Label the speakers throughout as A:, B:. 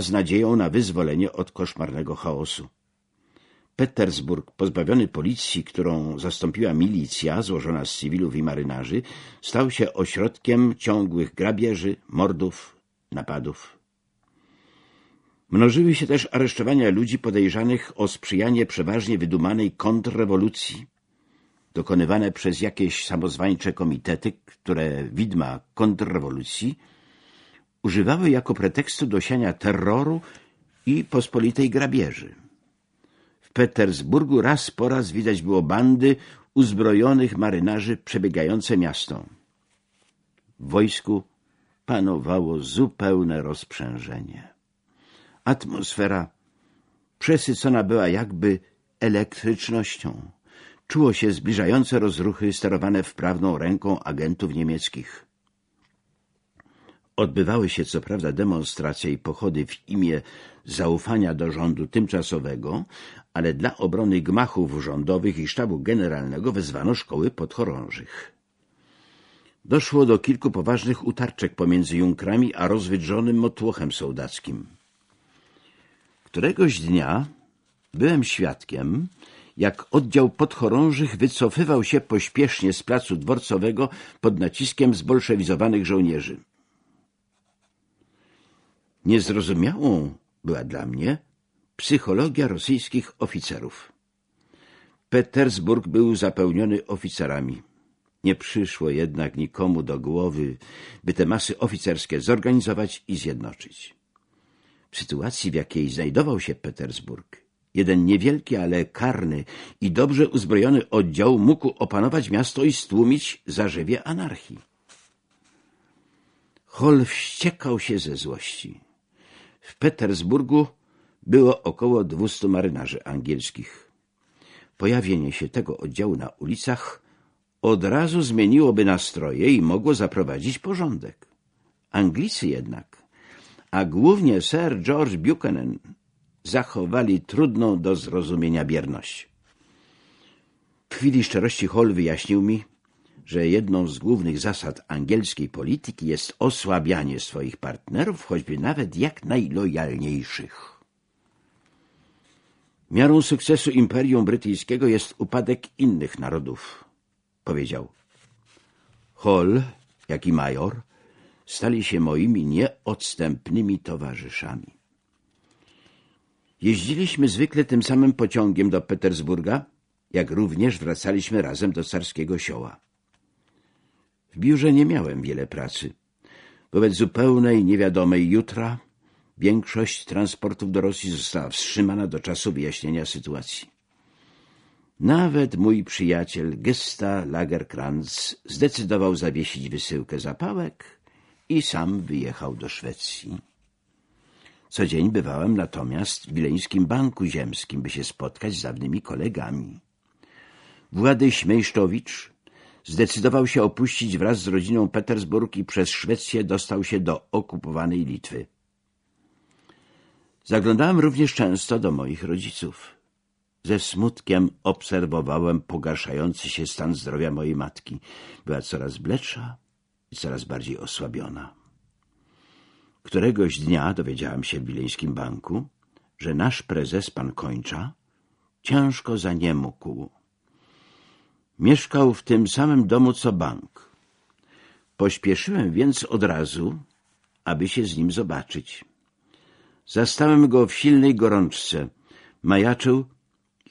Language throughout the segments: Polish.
A: z nadzieją na wyzwolenie od koszmarnego chaosu. Petersburg, pozbawiony policji, którą zastąpiła milicja złożona z cywilów i marynarzy, stał się ośrodkiem ciągłych grabieży, mordów, napadów. Mnożyły się też aresztowania ludzi podejrzanych o sprzyjanie przeważnie wydumanej kontrrewolucji, dokonywane przez jakieś samozwańcze komitety, które widma kontrrewolucji używały jako pretekstu do siania terroru i pospolitej grabieży. W Petersburgu raz po raz widać było bandy uzbrojonych marynarzy przebiegające miasto. W wojsku panowało zupełne rozprzężenie. Atmosfera przesycona była jakby elektrycznością. Czuło się zbliżające rozruchy sterowane wprawną ręką agentów niemieckich. Odbywały się co prawda demonstracje i pochody w imię zaufania do rządu tymczasowego, ale dla obrony gmachów rządowych i sztabu generalnego wezwano szkoły podchorążych. Doszło do kilku poważnych utarczek pomiędzy junkrami a rozwydrzonym motłochem sołdackim. Któregoś dnia byłem świadkiem, jak oddział podchorążych wycofywał się pośpiesznie z placu dworcowego pod naciskiem zbolszewizowanych żołnierzy. Niezrozumiałą była dla mnie psychologia rosyjskich oficerów. Petersburg był zapełniony oficerami. Nie przyszło jednak nikomu do głowy, by te masy oficerskie zorganizować i zjednoczyć. W sytuacji, w jakiej znajdował się Petersburg, jeden niewielki, ale karny i dobrze uzbrojony oddział mógł opanować miasto i stłumić zarzewie anarchii. Hol wściekał się ze złości. W Petersburgu było około dwustu marynarzy angielskich. Pojawienie się tego oddziału na ulicach od razu zmieniłoby nastroje i mogło zaprowadzić porządek. Anglicy jednak, a głównie Sir George Buchanan, zachowali trudną do zrozumienia bierność. W chwili szczerości Hall wyjaśnił mi, że jedną z głównych zasad angielskiej polityki jest osłabianie swoich partnerów, choćby nawet jak najlojalniejszych. Miarą sukcesu Imperium Brytyjskiego jest upadek innych narodów, powiedział. Hall, jak i major, stali się moimi nieodstępnymi towarzyszami. Jeździliśmy zwykle tym samym pociągiem do Petersburga, jak również wracaliśmy razem do carskiego sioła. W biurze nie miałem wiele pracy. Wobec zupełnej niewiadomej jutra większość transportów do Rosji została wstrzymana do czasu wyjaśnienia sytuacji. Nawet mój przyjaciel Gesta Lagerkrantz zdecydował zawiesić wysyłkę zapałek i sam wyjechał do Szwecji. Co dzień bywałem natomiast w Wileńskim Banku Ziemskim, by się spotkać z dawnymi kolegami. Włady Śmiejsztowicz zdecydował się opuścić wraz z rodziną Petersburg i przez Szwecję dostał się do okupowanej Litwy. Zaglądałem również często do moich rodziców. Ze smutkiem obserwowałem pogarszający się stan zdrowia mojej matki. Była coraz bledsza i coraz bardziej osłabiona. Któregoś dnia dowiedziałem się w Wileńskim Banku, że nasz prezes, pan Kończa, ciężko zaniemógł. Mieszkał w tym samym domu co bank. Pośpieszyłem więc od razu, aby się z nim zobaczyć. Zastałem go w silnej gorączce. Majaczył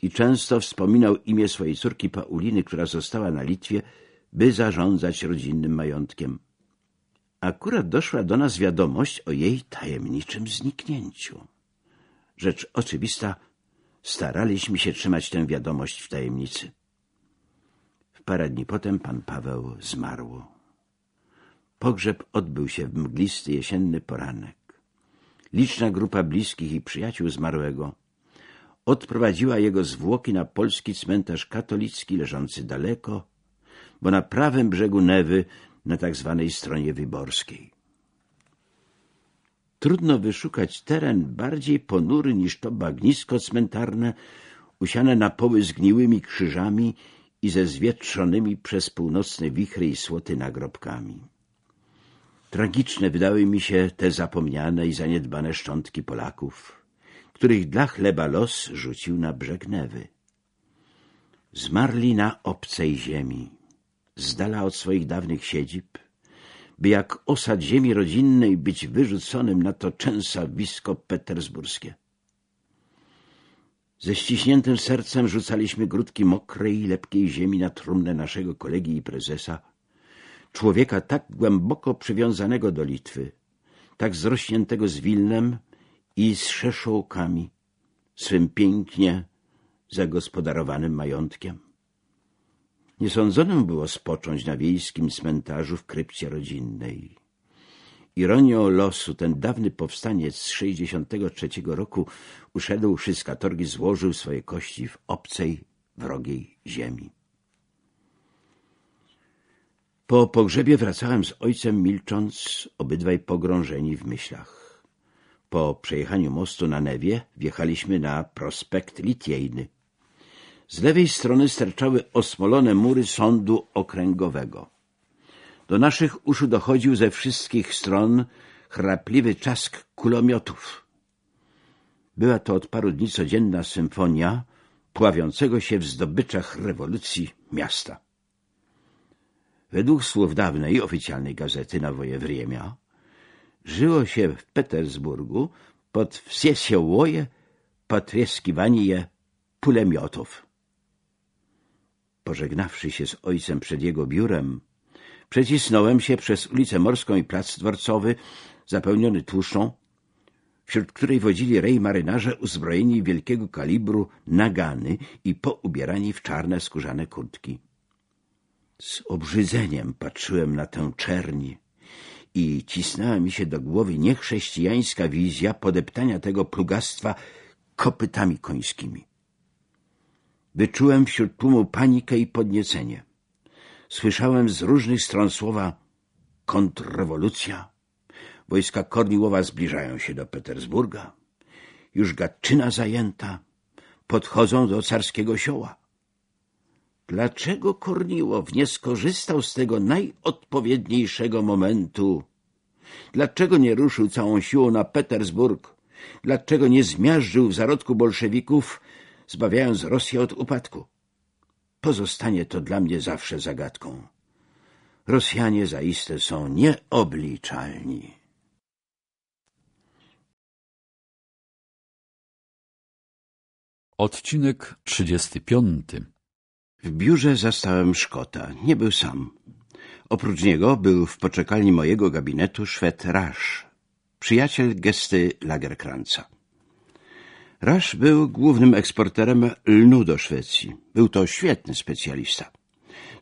A: i często wspominał imię swojej córki Pauliny, która została na Litwie, by zarządzać rodzinnym majątkiem. Akurat doszła do nas wiadomość o jej tajemniczym zniknięciu. Rzecz oczywista, staraliśmy się trzymać tę wiadomość w tajemnicy. Parę dni potem pan Paweł zmarł. Pogrzeb odbył się w mglisty jesienny poranek. Liczna grupa bliskich i przyjaciół zmarłego odprowadziła jego zwłoki na polski cmentarz katolicki leżący daleko, bo na prawym brzegu Newy na tak zwanej stronie wyborskiej. Trudno wyszukać teren bardziej ponury niż to bagnisko cmentarne, usiane na poły zgniłymi krzyżami i ze zwietrzonymi przez północne wichry i słoty nagrobkami. Tragiczne wydały mi się te zapomniane i zaniedbane szczątki Polaków, których dla chleba los rzucił na brzeg Newy. Zmarli na obcej ziemi, z dala od swoich dawnych siedzib, by jak osad ziemi rodzinnej być wyrzuconym na to częsawisko petersburskie. Ze ściśniętym sercem rzucaliśmy grudki mokrej i lepkiej ziemi na trumnę naszego kolegi i prezesa, człowieka tak głęboko przywiązanego do Litwy, tak zrośniętego z Wilnem i z Szeszołkami, swym pięknie zagospodarowanym majątkiem. Niesądzonym było spocząć na wiejskim cmentarzu w krypcie rodzinnej. Ironią losu ten dawny powstaniec z 63 roku uszedłszy z katorgi złożył swoje kości w obcej, wrogiej ziemi. Po pogrzebie wracałem z ojcem milcząc, obydwaj pogrążeni w myślach. Po przejechaniu mostu na Newie wjechaliśmy na prospekt Litiejny. Z lewej strony sterczały osmolone mury sądu okręgowego. Do naszych uszu dochodził ze wszystkich stron chrapliwy czask kulomiotów. Była to od paru dni codzienna symfonia pławiącego się w zdobyczach rewolucji miasta. Według słów dawnej oficjalnej gazety na Wojewriemia żyło się w Petersburgu pod wsiesiołoje potrieskiwanie pulemiotów. Pożegnawszy się z ojcem przed jego biurem, przecisnąłem się przez ulicę Morską i plac dworcowy, zapełniony tłuszczą, wśród której wodzili rej marynarze uzbrojeni wielkiego kalibru nagany i poubierani w czarne skórzane kurtki. Z obrzydzeniem patrzyłem na tę czerni i cisnęła mi się do głowy niechrześcijańska wizja podeptania tego plugastwa kopytami końskimi. Wyczułem wśród tłumu panikę i podniecenie. Słyszałem z różnych stron słowa kontrrewolucja. Wojska Korniłowa zbliżają się do Petersburga. Już Gatczyna zajęta. Podchodzą do carskiego sioła. Dlaczego Korniłow nie skorzystał z tego najodpowiedniejszego momentu? Dlaczego nie ruszył całą siłą na Petersburg? Dlaczego nie zmiażdżył w zarodku bolszewików, zbawiając Rosję od upadku? Pozostanie to dla mnie zawsze zagadką. Rosjanie zaiste są nieobliczalni.
B: Odcinek 35
A: W biurze zastałem Szkota. Nie był sam. Oprócz niego był w poczekalni mojego gabinetu Szwed Rasz, przyjaciel gesty Lagerkranca. Rasz był głównym eksporterem lnu do Szwecji. Był to świetny specjalista.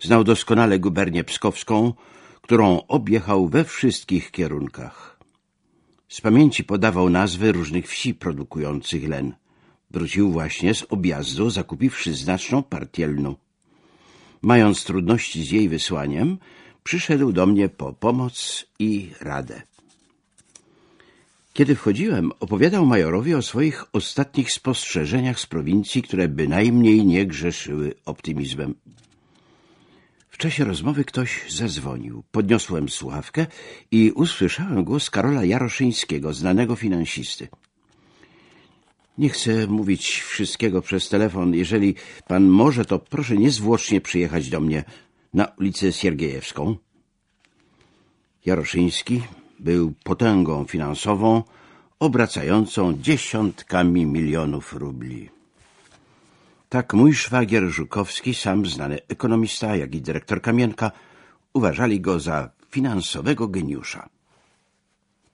A: Znał doskonale gubernię pskowską, którą objechał we wszystkich kierunkach. Z pamięci podawał nazwy różnych wsi produkujących len. Wrócił właśnie z objazdu, zakupiwszy znaczną partię lnu. Mając trudności z jej wysłaniem, przyszedł do mnie po pomoc i radę. Kiedy wchodziłem, opowiadał majorowi o swoich ostatnich spostrzeżeniach z prowincji, które bynajmniej nie grzeszyły optymizmem. W czasie rozmowy ktoś zadzwonił. Podniosłem słuchawkę i usłyszałem głos Karola Jaroszyńskiego, znanego finansisty. Nie chcę mówić wszystkiego przez telefon. Jeżeli pan może, to proszę niezwłocznie przyjechać do mnie na ulicę Siergiejewską. Jaroszyński był potęgą finansową obracającą dziesiątkami milionów rubli. Tak mój szwagier Żukowski, sam znany ekonomista, jak i dyrektor Kamienka, uważali go za finansowego geniusza.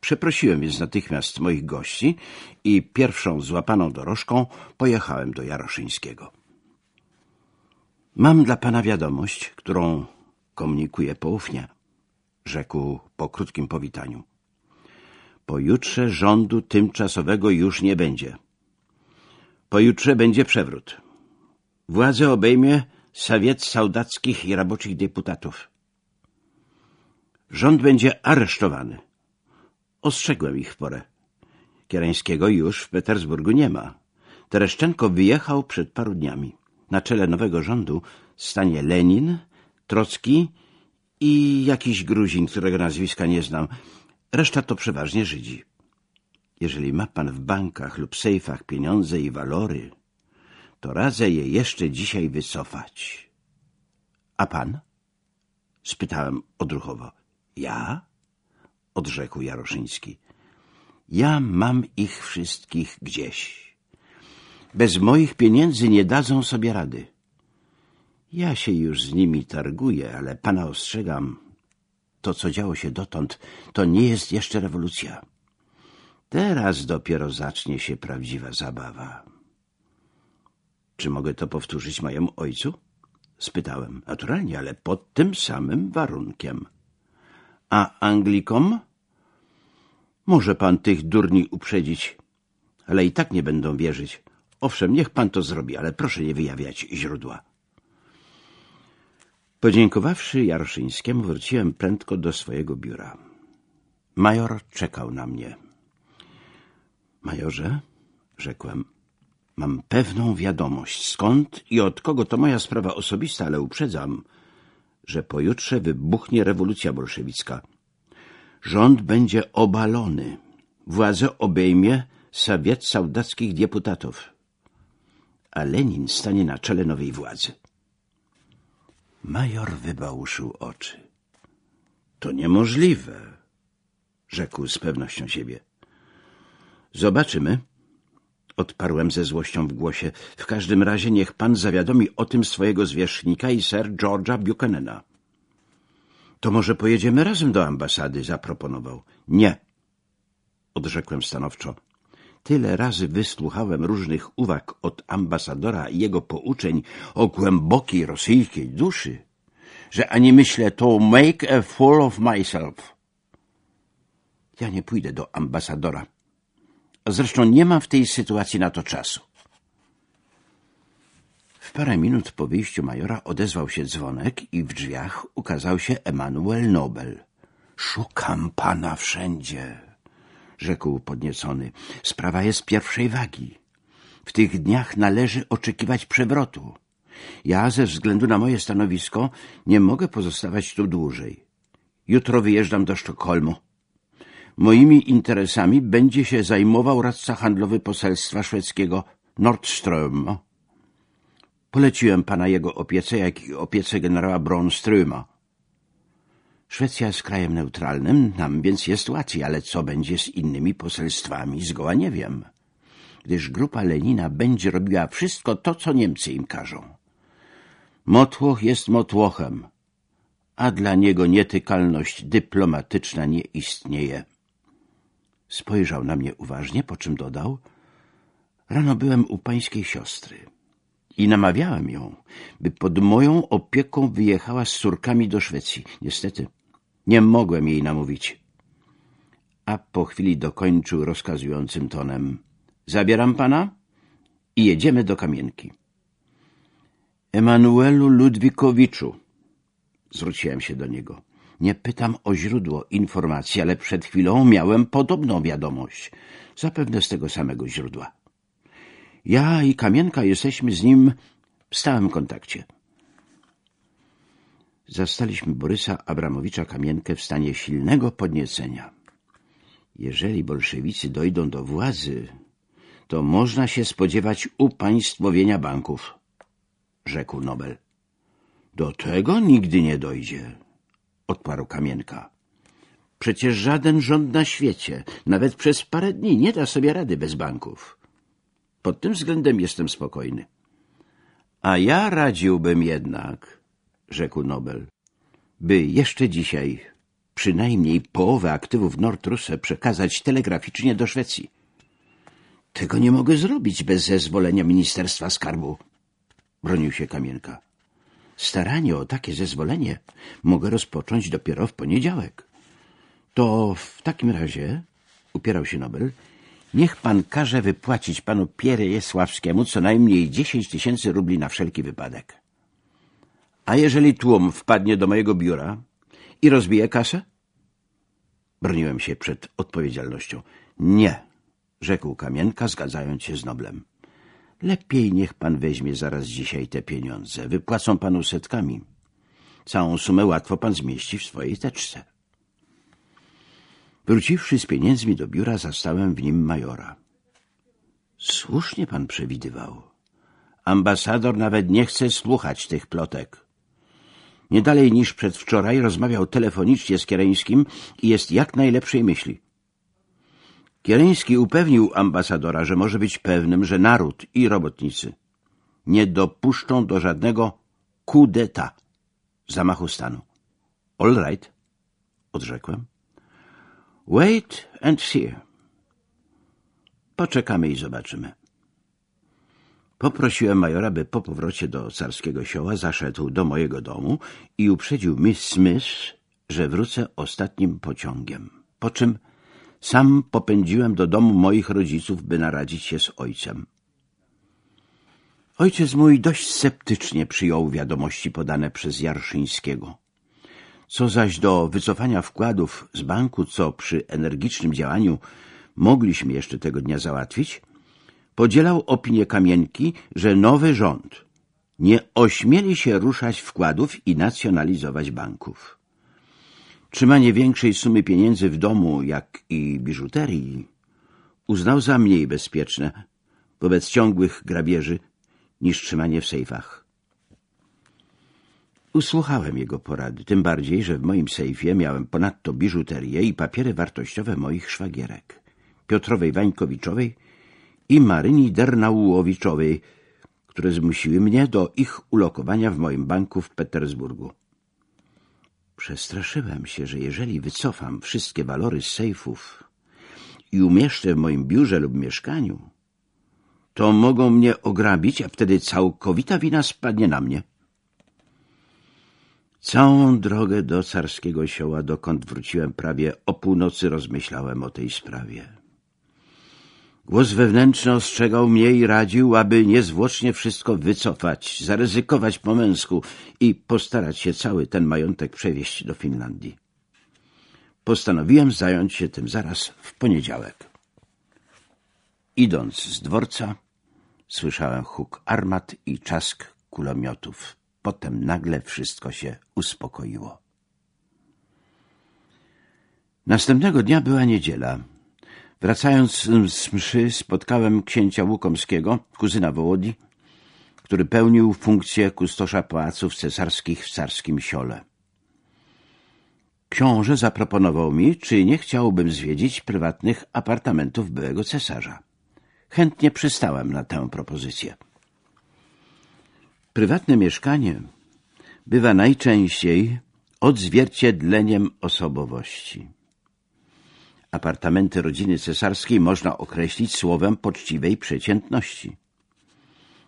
A: Przeprosiłem więc natychmiast moich gości i pierwszą złapaną dorożką pojechałem do Jaroszyńskiego. Mam dla pana wiadomość, którą komunikuję poufnie, rzekł po krótkim powitaniu. Pojutrze rządu tymczasowego już nie będzie. Pojutrze będzie przewrót. Władzę obejmie Sowiet Saudackich i Roboczych Deputatów. Rząd będzie aresztowany. Ostrzegłem ich w porę. Kierańskiego już w Petersburgu nie ma. Tereszczenko wyjechał przed paru dniami. Na czele nowego rządu stanie Lenin, Trocki i jakiś Gruzin, którego nazwiska nie znam. Reszta to przeważnie Żydzi. Jeżeli ma pan w bankach lub sejfach pieniądze i walory, to radzę je jeszcze dzisiaj wycofać. A pan? Spytałem odruchowo. Ja? Odrzekł Jaroszyński. Ja mam ich wszystkich gdzieś. Bez moich pieniędzy nie dadzą sobie rady. Ja się już z nimi targuję, ale pana ostrzegam, to co działo się dotąd, to nie jest jeszcze rewolucja. Teraz dopiero zacznie się prawdziwa zabawa. Czy mogę to powtórzyć mojemu ojcu? Spytałem. Naturalnie, ale pod tym samym warunkiem. A Anglikom? Może pan tych durni uprzedzić, ale i tak nie będą wierzyć. Owszem, niech pan to zrobi, ale proszę nie wyjawiać źródła. Podziękowawszy Jaroszyńskiemu, wróciłem prędko do swojego biura. Major czekał na mnie. Majorze, rzekłem, mam pewną wiadomość. Skąd i od kogo to moja sprawa osobista, ale uprzedzam, że pojutrze wybuchnie rewolucja bolszewicka. Rząd będzie obalony. Władzę obejmie sowiet saudackich deputatów. A Lenin stanie na czele nowej władzy. Major wybałuszył oczy. To niemożliwe, rzekł z pewnością siebie. Zobaczymy, odparłem ze złością w głosie. W każdym razie niech pan zawiadomi o tym swojego zwierzchnika i ser George'a Buchanana. To może pojedziemy razem do ambasady, zaproponował. Nie, odrzekłem stanowczo. Tyle razy wysłuchałem różnych uwag od ambasadora i jego pouczeń o głębokiej rosyjskiej duszy, że ani myślę to make a fool of myself. Ja nie pójdę do ambasadora. Zresztą nie mam w tej sytuacji na to czasu. W parę minut po wyjściu majora odezwał się dzwonek i w drzwiach ukazał się Emanuel Nobel. Szukam pana wszędzie rzekł podniecony. Sprawa jest pierwszej wagi. W tych dniach należy oczekiwać przewrotu. Ja ze względu na moje stanowisko nie mogę pozostawać tu dłużej. Jutro wyjeżdżam do Sztokholmu. Moimi interesami będzie się zajmował radca handlowy poselstwa szwedzkiego Nordström. Poleciłem pana jego opiece, jak i opiece generała Bronströma. Szwecja jest krajem neutralnym, nam więc jest łatwiej, ale co będzie z innymi poselstwami, zgoła nie wiem. Gdyż grupa Lenina będzie robiła wszystko to, co Niemcy im każą. Motłoch jest motłochem, a dla niego nietykalność dyplomatyczna nie istnieje. Spojrzał na mnie uważnie, po czym dodał — Rano byłem u pańskiej siostry i namawiałem ją, by pod moją opieką wyjechała z córkami do Szwecji. Niestety, nie mogłem jej namówić. A po chwili dokończył rozkazującym tonem. Zabieram pana i jedziemy do kamienki. Emanuelu Ludwikowiczu, zwróciłem się do niego. Nie pytam o źródło informacji, ale przed chwilą miałem podobną wiadomość. Zapewne z tego samego źródła. Ja i Kamienka jesteśmy z nim w stałym kontakcie zastaliśmy Borysa Abramowicza Kamienkę w stanie silnego podniecenia. Jeżeli bolszewicy dojdą do władzy, to można się spodziewać upaństwowienia banków, rzekł Nobel. Do tego nigdy nie dojdzie, odparł Kamienka. Przecież żaden rząd na świecie, nawet przez parę dni, nie da sobie rady bez banków. Pod tym względem jestem spokojny. A ja radziłbym jednak, rzekł Nobel, by jeszcze dzisiaj przynajmniej połowę aktywów Nordrusse przekazać telegraficznie do Szwecji. Tego nie mogę zrobić bez zezwolenia Ministerstwa Skarbu, bronił się Kamienka. Staranie o takie zezwolenie mogę rozpocząć dopiero w poniedziałek. To w takim razie, upierał się Nobel, niech pan każe wypłacić panu Pierjesławskiemu co najmniej dziesięć tysięcy rubli na wszelki wypadek. A jeżeli tłum wpadnie do mojego biura i rozbije kasę? Broniłem się przed odpowiedzialnością. Nie, rzekł Kamienka, zgadzając się z Noblem. Lepiej niech pan weźmie zaraz dzisiaj te pieniądze. Wypłacą panu setkami. Całą sumę łatwo pan zmieści w swojej teczce. Wróciwszy z pieniędzmi do biura, zastałem w nim majora. Słusznie pan przewidywał. Ambasador nawet nie chce słuchać tych plotek. Nie dalej niż przedwczoraj rozmawiał telefonicznie z Kiereńskim i jest jak najlepszej myśli. Kiereński upewnił ambasadora, że może być pewnym, że naród i robotnicy nie dopuszczą do żadnego coup d'etat, zamachu stanu. All right, odrzekłem. Wait and see. Poczekamy i zobaczymy. Poprosiłem majora, by po powrocie do carskiego sioła zaszedł do mojego domu i uprzedził Miss Smith, że wrócę ostatnim pociągiem. Po czym sam popędziłem do domu moich rodziców, by naradzić się z ojcem. Ojciec mój dość sceptycznie przyjął wiadomości podane przez Jarszyńskiego. Co zaś do wycofania wkładów z banku, co przy energicznym działaniu mogliśmy jeszcze tego dnia załatwić, podzielał opinię Kamienki, że nowy rząd nie ośmieli się ruszać wkładów i nacjonalizować banków. Trzymanie większej sumy pieniędzy w domu, jak i biżuterii, uznał za mniej bezpieczne wobec ciągłych grabieży niż trzymanie w sejfach. Usłuchałem jego porady, tym bardziej, że w moim sejfie miałem ponadto biżuterię i papiery wartościowe moich szwagierek. Piotrowej Wańkowiczowej i Maryni Dernaułowiczowej, które zmusiły mnie do ich ulokowania w moim banku w Petersburgu. Przestraszyłem się, że jeżeli wycofam wszystkie walory z sejfów i umieszczę w moim biurze lub mieszkaniu, to mogą mnie ograbić, a wtedy całkowita wina spadnie na mnie. Całą drogę do carskiego sioła, dokąd wróciłem prawie o północy, rozmyślałem o tej sprawie. Głos wewnętrzny ostrzegał mnie i radził, aby niezwłocznie wszystko wycofać, zaryzykować po męsku i postarać się cały ten majątek przewieźć do Finlandii. Postanowiłem zająć się tym zaraz w poniedziałek. Idąc z dworca, słyszałem huk armat i czask kulomiotów. Potem nagle wszystko się uspokoiło. Następnego dnia była niedziela. Wracając z mszy spotkałem księcia Łukomskiego, kuzyna Wołodzi, który pełnił funkcję kustosza pałaców cesarskich w carskim siole. Książę zaproponował mi, czy nie chciałbym zwiedzić prywatnych apartamentów byłego cesarza. Chętnie przystałem na tę propozycję. Prywatne mieszkanie bywa najczęściej odzwierciedleniem osobowości. Apartamenty rodziny cesarskiej można określić słowem poczciwej przeciętności.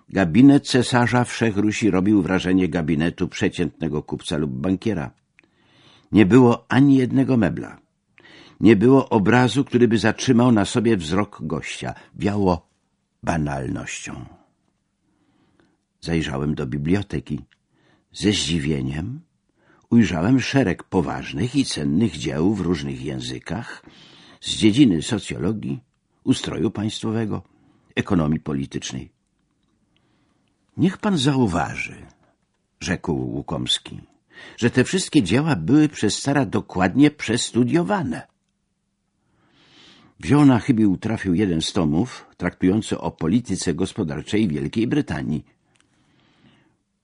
A: Gabinet cesarza wszech Rusi robił wrażenie gabinetu przeciętnego kupca lub bankiera. Nie było ani jednego mebla. Nie było obrazu, który by zatrzymał na sobie wzrok gościa. Wiało banalnością. Zajrzałem do biblioteki. Ze zdziwieniem ujrzałem szereg poważnych i cennych dzieł w różnych językach, z dziedziny socjologii, ustroju państwowego, ekonomii politycznej. Niech pan zauważy, rzekł Łukomski, że te wszystkie dzieła były przez cara dokładnie przestudiowane. Wziął na chybił trafił jeden z tomów traktujący o polityce gospodarczej Wielkiej Brytanii.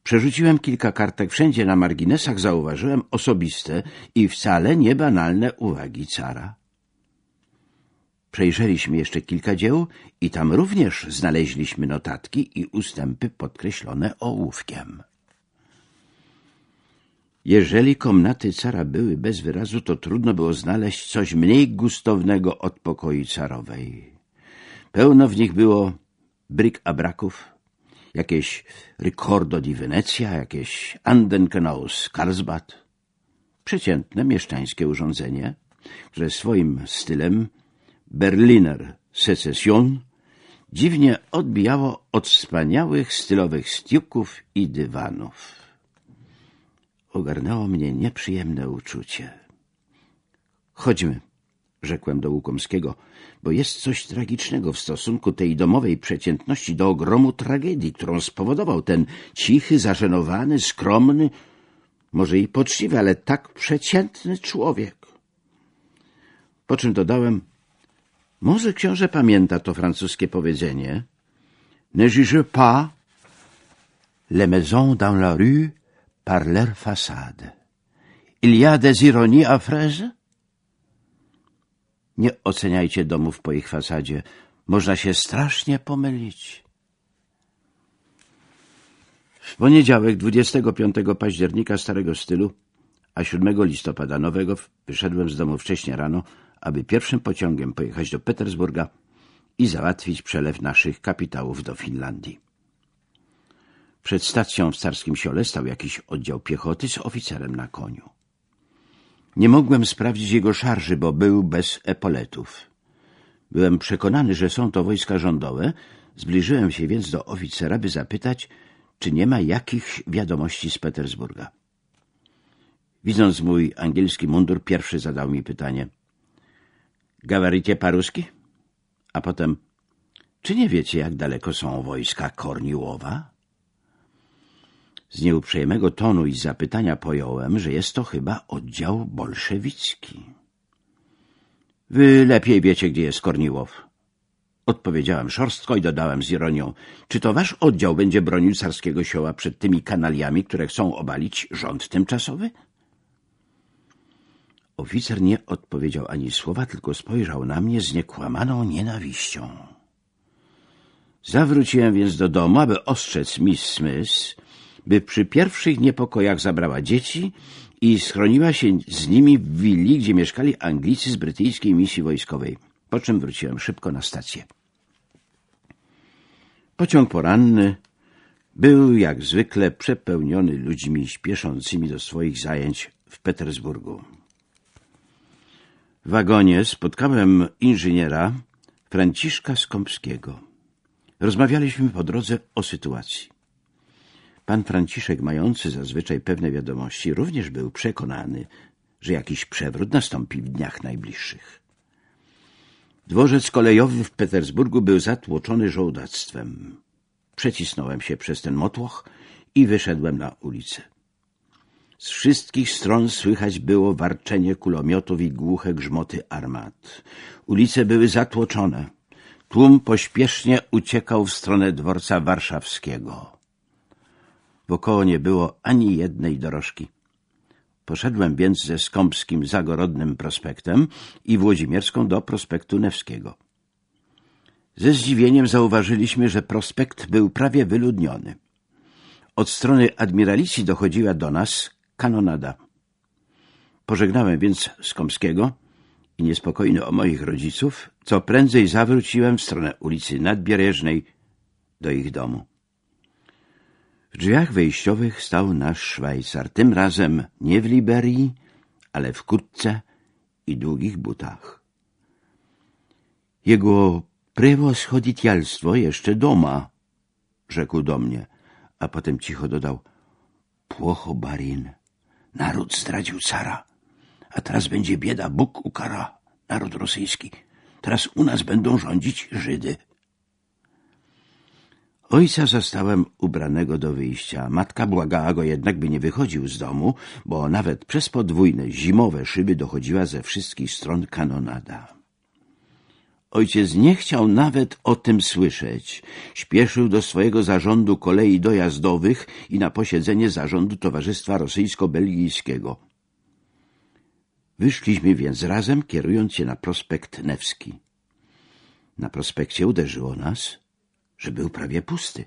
A: Przerzuciłem kilka kartek wszędzie na marginesach, zauważyłem osobiste i wcale niebanalne uwagi cara. Przejrzeliśmy jeszcze kilka dzieł i tam również znaleźliśmy notatki i ustępy podkreślone ołówkiem. Jeżeli komnaty cara były bez wyrazu, to trudno było znaleźć coś mniej gustownego od pokoi carowej. Pełno w nich było brik-abraków, jakieś Ricordo di Venezia, jakieś Andenkenaus Karlsbad. Przeciętne mieszczańskie urządzenie, które swoim stylem Berliner Secession dziwnie odbijało od wspaniałych stylowych stiuków i dywanów. Ogarnęło mnie nieprzyjemne uczucie. Chodźmy, rzekłem do Łukomskiego, bo jest coś tragicznego w stosunku tej domowej przeciętności do ogromu tragedii, którą spowodował ten cichy, zażenowany, skromny, może i poczciwy, ale tak przeciętny człowiek. Po czym dodałem, może książę pamięta to francuskie powiedzenie Ne juge pas les maisons dans la rue par leur façade. Il y a des ironies à fraise? Nie oceniajcie domów po ich fasadzie. Można się strasznie pomylić. W poniedziałek 25 października starego stylu, a 7 listopada nowego wyszedłem z domu wcześnie rano, aby pierwszym pociągiem pojechać do Petersburga i załatwić przelew naszych kapitałów do Finlandii. Przed stacją w Carskim Siole stał jakiś oddział piechoty z oficerem na koniu. Nie mogłem sprawdzić jego szarży, bo był bez epoletów. Byłem przekonany, że są to wojska rządowe, zbliżyłem się więc do oficera, by zapytać, czy nie ma jakichś wiadomości z Petersburga. Widząc mój angielski mundur, pierwszy zadał mi pytanie. Gawaricie paruski? A potem, czy nie wiecie, jak daleko są wojska Korniłowa? Z nieuprzejmego tonu i zapytania pojąłem, że jest to chyba oddział bolszewicki. Wy lepiej wiecie, gdzie jest Korniłow. Odpowiedziałem szorstko i dodałem z ironią. Czy to wasz oddział będzie bronił carskiego sioła przed tymi kanaliami, które chcą obalić rząd tymczasowy? Oficer nie odpowiedział ani słowa, tylko spojrzał na mnie z niekłamaną nienawiścią. Zawróciłem więc do domu, aby ostrzec Miss Smith, by przy pierwszych niepokojach zabrała dzieci i schroniła się z nimi w willi, gdzie mieszkali Anglicy z brytyjskiej misji wojskowej, po czym wróciłem szybko na stację. Pociąg poranny był jak zwykle przepełniony ludźmi śpieszącymi do swoich zajęć w Petersburgu. Wagonie spotkałem inżyniera Franciszka Skąpskiego. Rozmawialiśmy po drodze o sytuacji. Pan Franciszek, mający zazwyczaj pewne wiadomości, również był przekonany, że jakiś przewrót nastąpi w dniach najbliższych. Dworzec kolejowy w Petersburgu był zatłoczony żołdactwem. Przecisnąłem się przez ten motłoch i wyszedłem na ulicę. Z wszystkich stron słychać było warczenie kulomiotów i głuche grzmoty armat. Ulice były zatłoczone. Tłum pośpiesznie uciekał w stronę dworca warszawskiego. Wokoło nie było ani jednej dorożki. Poszedłem więc ze Skąpskim Zagorodnym prospektem i Włodzimierską do prospektu Newskiego. Ze zdziwieniem zauważyliśmy, że prospekt był prawie wyludniony. Od strony admiralicji dochodziła do nas kanonada. Pożegnałem więc Skąpskiego i niespokojny o moich rodziców, co prędzej zawróciłem w stronę ulicy Nadbiereżnej do ich domu. W drzwiach wejściowych stał nasz Szwajcar, tym razem nie w Liberii, ale w kurtce i długich butach. Jego prewoschoditialstwo jeszcze doma, rzekł do mnie, a potem cicho dodał, płocho barin, naród zdradził cara, a teraz będzie bieda, Bóg ukara naród rosyjski. Teraz u nas będą rządzić Żydy. Ojca zastałem ubranego do wyjścia. Matka błagała go jednak, by nie wychodził z domu, bo nawet przez podwójne zimowe szyby dochodziła ze wszystkich stron kanonada. Ojciec nie chciał nawet o tym słyszeć. Śpieszył do swojego zarządu kolei dojazdowych i na posiedzenie zarządu Towarzystwa Rosyjsko-Belgijskiego. Wyszliśmy więc razem, kierując się na prospekt Newski. Na prospekcie uderzyło nas, że był prawie pusty.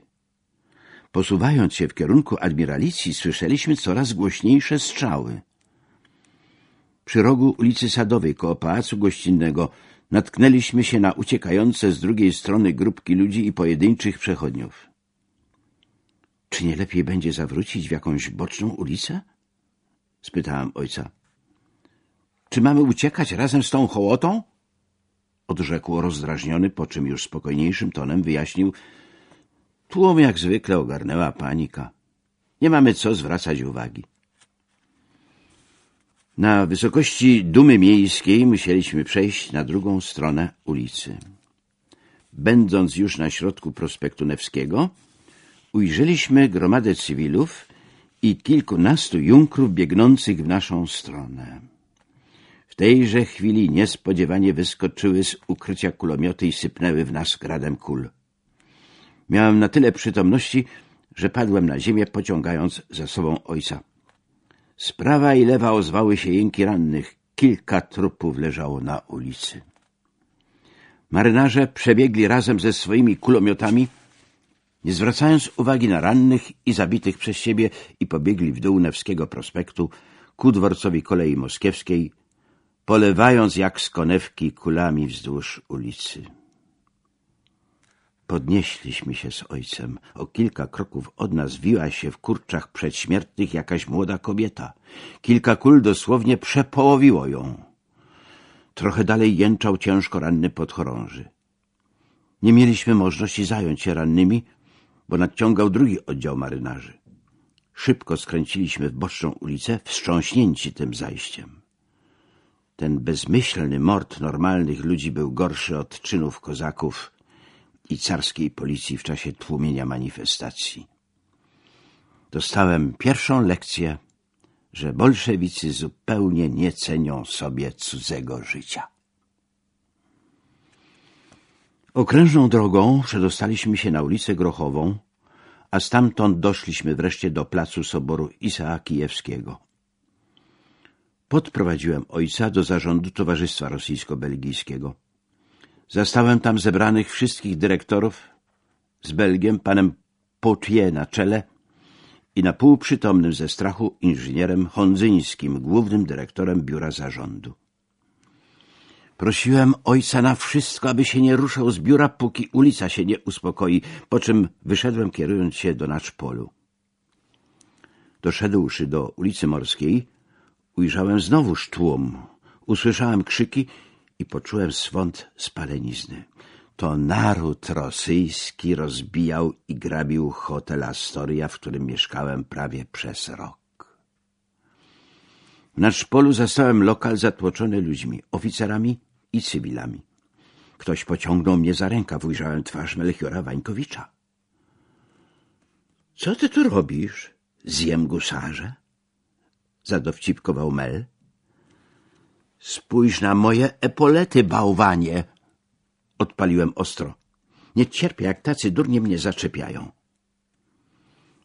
A: Posuwając się w kierunku admiralicji, słyszeliśmy coraz głośniejsze strzały. Przy rogu ulicy Sadowej koło pałacu gościnnego natknęliśmy się na uciekające z drugiej strony grupki ludzi i pojedynczych przechodniów. Czy nie lepiej będzie zawrócić w jakąś boczną ulicę? spytałem ojca. Czy mamy uciekać razem z tą hołotą? Odrzekł rozdrażniony, po czym już spokojniejszym tonem wyjaśnił. Tłum jak zwykle ogarnęła panika. Nie mamy co zwracać uwagi. Na wysokości Dumy Miejskiej musieliśmy przejść na drugą stronę ulicy. Będąc już na środku prospektu Newskiego, ujrzeliśmy gromadę cywilów i kilkunastu junkrów biegnących w naszą stronę. W tejże chwili niespodziewanie wyskoczyły z ukrycia kulomioty i sypnęły w nas gradem kul. Miałem na tyle przytomności, że padłem na ziemię, pociągając za sobą ojca. Z prawa i lewa ozwały się jęki rannych. Kilka trupów leżało na ulicy. Marynarze przebiegli razem ze swoimi kulomiotami, nie zwracając uwagi na rannych i zabitych przez siebie i pobiegli w dół Newskiego Prospektu ku dworcowi kolei moskiewskiej, polewając jak z konewki kulami wzdłuż ulicy. Podnieśliśmy się z ojcem. O kilka kroków od nas wiła się w kurczach przedśmiertnych jakaś młoda kobieta. Kilka kul dosłownie przepołowiło ją. Trochę dalej jęczał ciężko ranny podchorąży. Nie mieliśmy możliwości zająć się rannymi, bo nadciągał drugi oddział marynarzy. Szybko skręciliśmy w boczną ulicę, wstrząśnięci tym zajściem. Ten bezmyślny mord normalnych ludzi był gorszy od czynów kozaków i carskiej policji w czasie tłumienia manifestacji. Dostałem pierwszą lekcję, że bolszewicy zupełnie nie cenią sobie cudzego życia. Okrężną drogą przedostaliśmy się na ulicę Grochową, a stamtąd doszliśmy wreszcie do placu Soboru Isaa Kijewskiego. Podprowadziłem ojca do zarządu Towarzystwa Rosyjsko-Belgijskiego. Zastałem tam zebranych wszystkich dyrektorów z Belgiem, panem Potier na czele i na półprzytomnym ze strachu inżynierem Hondzyńskim, głównym dyrektorem biura zarządu. Prosiłem ojca na wszystko, aby się nie ruszał z biura, póki ulica się nie uspokoi, po czym wyszedłem kierując się do Naczpolu. Doszedłszy do ulicy Morskiej, ujrzałem znowuż tłum. Usłyszałem krzyki i poczułem swąd spalenizny. To naród rosyjski rozbijał i grabił hotel Astoria, w którym mieszkałem prawie przez rok. Na szpolu zastałem lokal zatłoczony ludźmi, oficerami i cywilami. Ktoś pociągnął mnie za rękaw, ujrzałem twarz Melchiora Wańkowicza. — Co ty tu robisz, zjem gusarze? — zadowcipkował Mel. Spójrz na moje epolety, bałwanie! Odpaliłem ostro. Nie cierpię, jak tacy durnie mnie zaczepiają.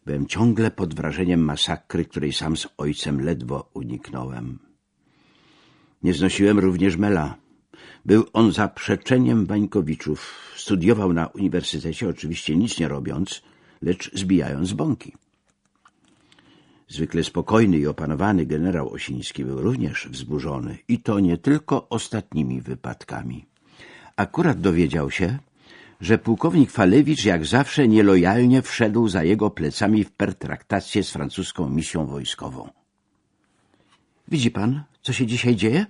A: Byłem ciągle pod wrażeniem masakry, której sam z ojcem ledwo uniknąłem. Nie znosiłem również Mela. Był on zaprzeczeniem Wańkowiczów. Studiował na uniwersytecie, oczywiście nic nie robiąc, lecz zbijając bąki. Zwykle spokojny i opanowany generał Osiński był również wzburzony i to nie tylko ostatnimi wypadkami. Akurat dowiedział się, że pułkownik Falewicz jak zawsze nielojalnie wszedł za jego plecami w pertraktację z francuską misją wojskową. Widzi pan, co się dzisiaj dzieje?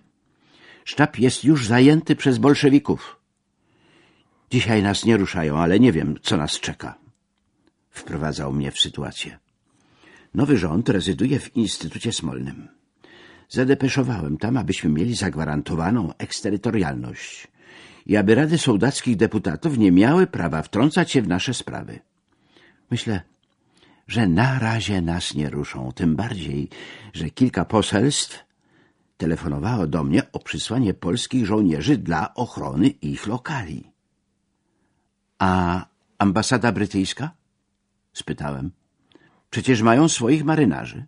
A: Sztab jest już zajęty przez bolszewików. Dzisiaj nas nie ruszają, ale nie wiem, co nas czeka. Wprowadzał mnie w sytuację. Nowy rząd rezyduje w Instytucie Smolnym. Zadepeszowałem tam, abyśmy mieli zagwarantowaną eksterytorialność i aby rady sołdackich deputatów nie miały prawa wtrącać się w nasze sprawy. Myślę, że na razie nas nie ruszą, tym bardziej, że kilka poselstw telefonowało do mnie o przysłanie polskich żołnierzy dla ochrony ich lokali. — A ambasada brytyjska? — spytałem. Przecież mają swoich marynarzy.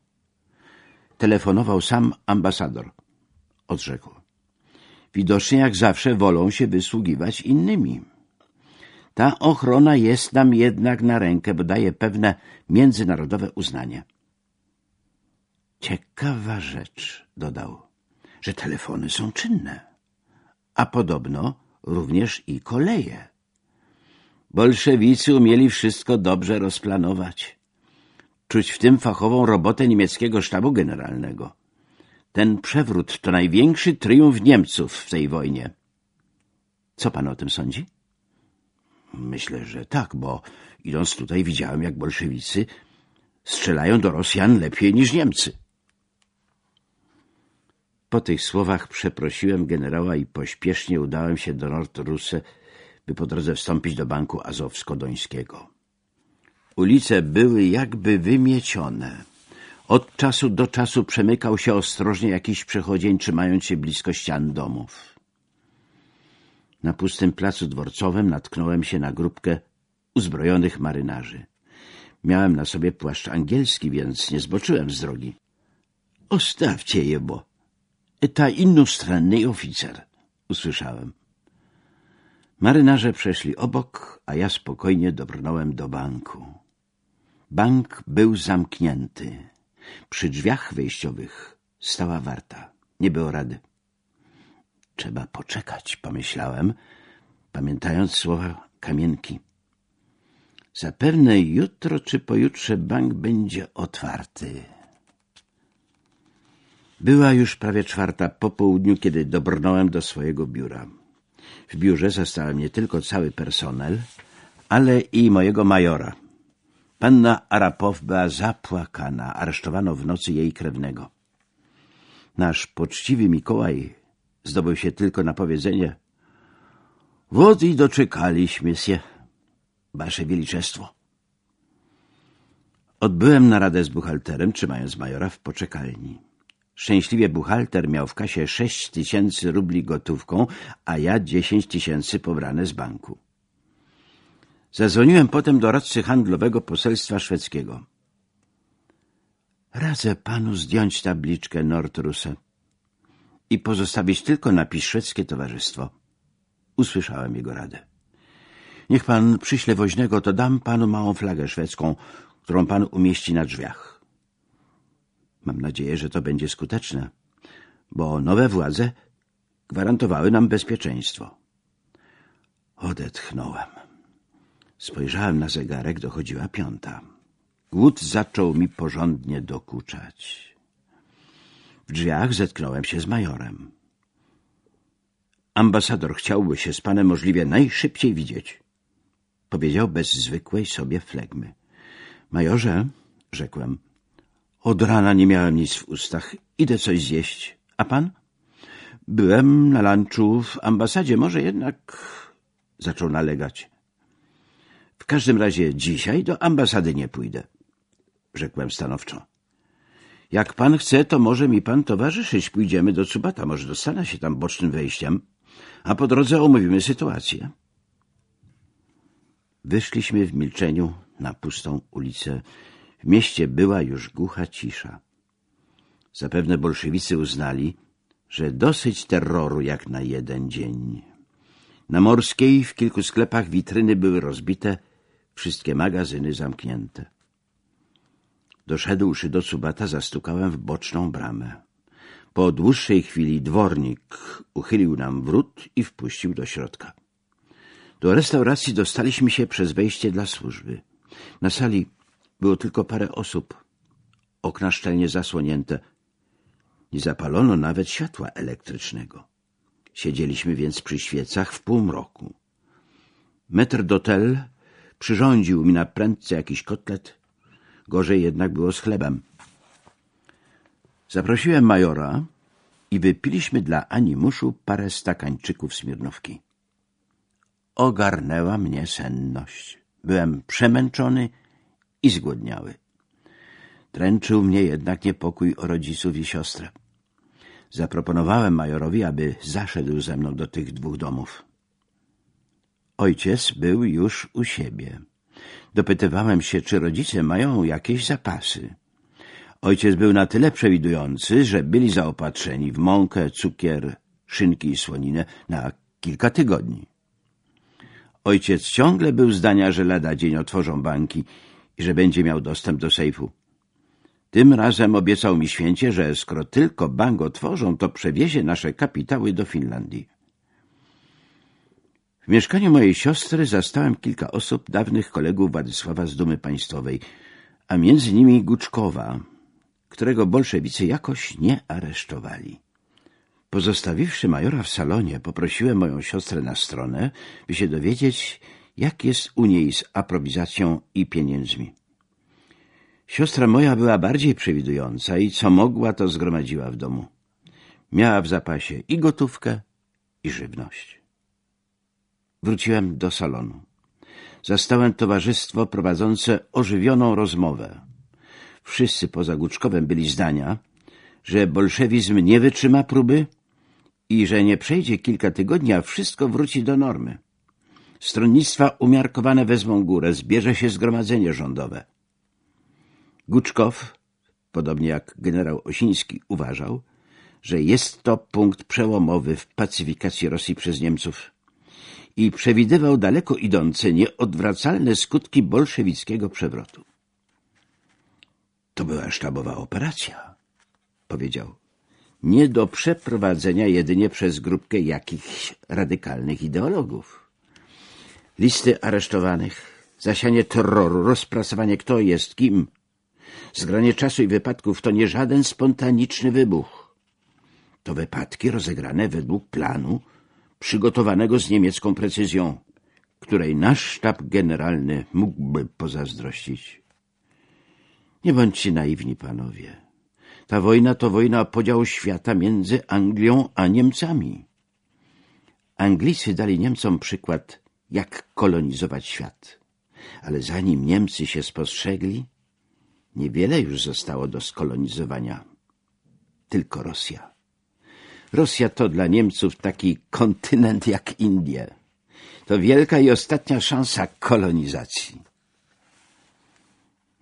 A: Telefonował sam ambasador. Odrzekł. Widocznie jak zawsze wolą się wysługiwać innymi. Ta ochrona jest nam jednak na rękę, bo daje pewne międzynarodowe uznanie. Ciekawa rzecz, dodał, że telefony są czynne, a podobno również i koleje. Bolszewicy umieli wszystko dobrze rozplanować czuć w tym fachową robotę niemieckiego sztabu generalnego. Ten przewrót to największy triumf Niemców w tej wojnie. Co pan o tym sądzi? Myślę, że tak, bo idąc tutaj widziałem, jak bolszewicy strzelają do Rosjan lepiej niż Niemcy. Po tych słowach przeprosiłem generała i pośpiesznie udałem się do Nordrusse, by po drodze wstąpić do banku azowsko-dońskiego. Ulice były jakby wymiecione. Od czasu do czasu przemykał się ostrożnie jakiś przechodzień, trzymając się blisko ścian domów. Na pustym placu dworcowym natknąłem się na grupkę uzbrojonych marynarzy. Miałem na sobie płaszcz angielski, więc nie zboczyłem z drogi. — Ostawcie je, bo ta innostranny oficer — usłyszałem. Marynarze przeszli obok, a ja spokojnie dobrnąłem do banku. Bank był zamknięty. Przy drzwiach wejściowych stała warta. Nie było rady. Trzeba poczekać, pomyślałem, pamiętając słowa kamienki. Zapewne jutro czy pojutrze bank będzie otwarty. Była już prawie czwarta po południu, kiedy dobrnąłem do swojego biura. W biurze zastałem nie tylko cały personel, ale i mojego majora. Panna Arapow była zapłakana. Aresztowano w nocy jej krewnego. Nasz poczciwy Mikołaj zdobył się tylko na powiedzenie Wod i doczekaliśmy się, wasze wieliczestwo. Odbyłem naradę z buchalterem, trzymając majora w poczekalni. Szczęśliwie buchalter miał w kasie sześć tysięcy rubli gotówką, a ja dziesięć tysięcy pobrane z banku. Zadzwoniłem potem do radcy handlowego poselstwa szwedzkiego. Radzę panu zdjąć tabliczkę Nordruse i pozostawić tylko napis szwedzkie towarzystwo. Usłyszałem jego radę. Niech pan przyśle woźnego, to dam panu małą flagę szwedzką, którą pan umieści na drzwiach. Mam nadzieję, że to będzie skuteczne, bo nowe władze gwarantowały nam bezpieczeństwo. Odetchnąłem. Spojrzałem na zegarek, dochodziła piąta. Głód zaczął mi porządnie dokuczać. W drzwiach zetknąłem się z majorem. Ambasador chciałby się z panem możliwie najszybciej widzieć. Powiedział bez zwykłej sobie flegmy. Majorze, rzekłem, od rana nie miałem nic w ustach. Idę coś zjeść. A pan? Byłem na lunchu w ambasadzie. Może jednak... Zaczął nalegać. W każdym razie dzisiaj do ambasady nie pójdę. Rzekłem stanowczo. Jak pan chce, to może mi pan towarzyszyć. Pójdziemy do Cubata. Może dostanę się tam bocznym wejściem, a po drodze omówimy sytuację. Wyszliśmy w milczeniu na pustą ulicę w mieście była już głucha cisza. Zapewne bolszewicy uznali, że dosyć terroru jak na jeden dzień. Na Morskiej w kilku sklepach witryny były rozbite, wszystkie magazyny zamknięte. Doszedłszy do Cubata, zastukałem w boczną bramę. Po dłuższej chwili dwornik uchylił nam wrót i wpuścił do środka. Do restauracji dostaliśmy się przez wejście dla służby. Na sali było tylko parę osób. Okna szczelnie zasłonięte. Nie zapalono nawet światła elektrycznego. Siedzieliśmy więc przy świecach w półmroku. Metr dotel przyrządził mi na prędce jakiś kotlet. Gorzej jednak było z chlebem. Zaprosiłem majora i wypiliśmy dla animuszu parę stakańczyków smirnówki. Ogarnęła mnie senność. Byłem przemęczony i zgłodniały. Dręczył mnie jednak niepokój o rodziców i siostrę. Zaproponowałem majorowi, aby zaszedł ze mną do tych dwóch domów. Ojciec był już u siebie. Dopytywałem się, czy rodzice mają jakieś zapasy. Ojciec był na tyle przewidujący, że byli zaopatrzeni w mąkę, cukier, szynki i słoninę na kilka tygodni. Ojciec ciągle był zdania, że lada dzień otworzą banki i że będzie miał dostęp do sejfu. Tym razem obiecał mi święcie, że skoro tylko bank otworzą, to przewiezie nasze kapitały do Finlandii. W mieszkaniu mojej siostry zastałem kilka osób, dawnych kolegów Władysława z Dumy Państwowej, a między nimi Guczkowa, którego bolszewicy jakoś nie aresztowali. Pozostawiwszy majora w salonie, poprosiłem moją siostrę na stronę, by się dowiedzieć, jak jest u niej z aprowizacją i pieniędzmi. Siostra moja była bardziej przewidująca i co mogła, to zgromadziła w domu. Miała w zapasie i gotówkę, i żywność. Wróciłem do salonu. Zastałem towarzystwo prowadzące ożywioną rozmowę. Wszyscy poza Guczkowem byli zdania, że bolszewizm nie wytrzyma próby i że nie przejdzie kilka tygodni, a wszystko wróci do normy. Stronnictwa umiarkowane wezmą górę, zbierze się zgromadzenie rządowe. Guczkow, podobnie jak generał Osiński, uważał, że jest to punkt przełomowy w pacyfikacji Rosji przez Niemców i przewidywał daleko idące, nieodwracalne skutki bolszewickiego przewrotu. To była sztabowa operacja, powiedział. Nie do przeprowadzenia jedynie przez grupkę jakichś radykalnych ideologów. Listy aresztowanych, zasianie terroru, rozprasowanie kto jest kim. Zgranie czasu i wypadków to nie żaden spontaniczny wybuch. To wypadki rozegrane według planu przygotowanego z niemiecką precyzją, której nasz sztab generalny mógłby pozazdrościć. Nie bądźcie naiwni, panowie. Ta wojna to wojna o podział świata między Anglią a Niemcami. Anglicy dali Niemcom przykład, jak kolonizować świat. Ale zanim Niemcy się spostrzegli, niewiele już zostało do skolonizowania. Tylko Rosja. Rosja to dla Niemców taki kontynent jak Indie. To wielka i ostatnia szansa kolonizacji.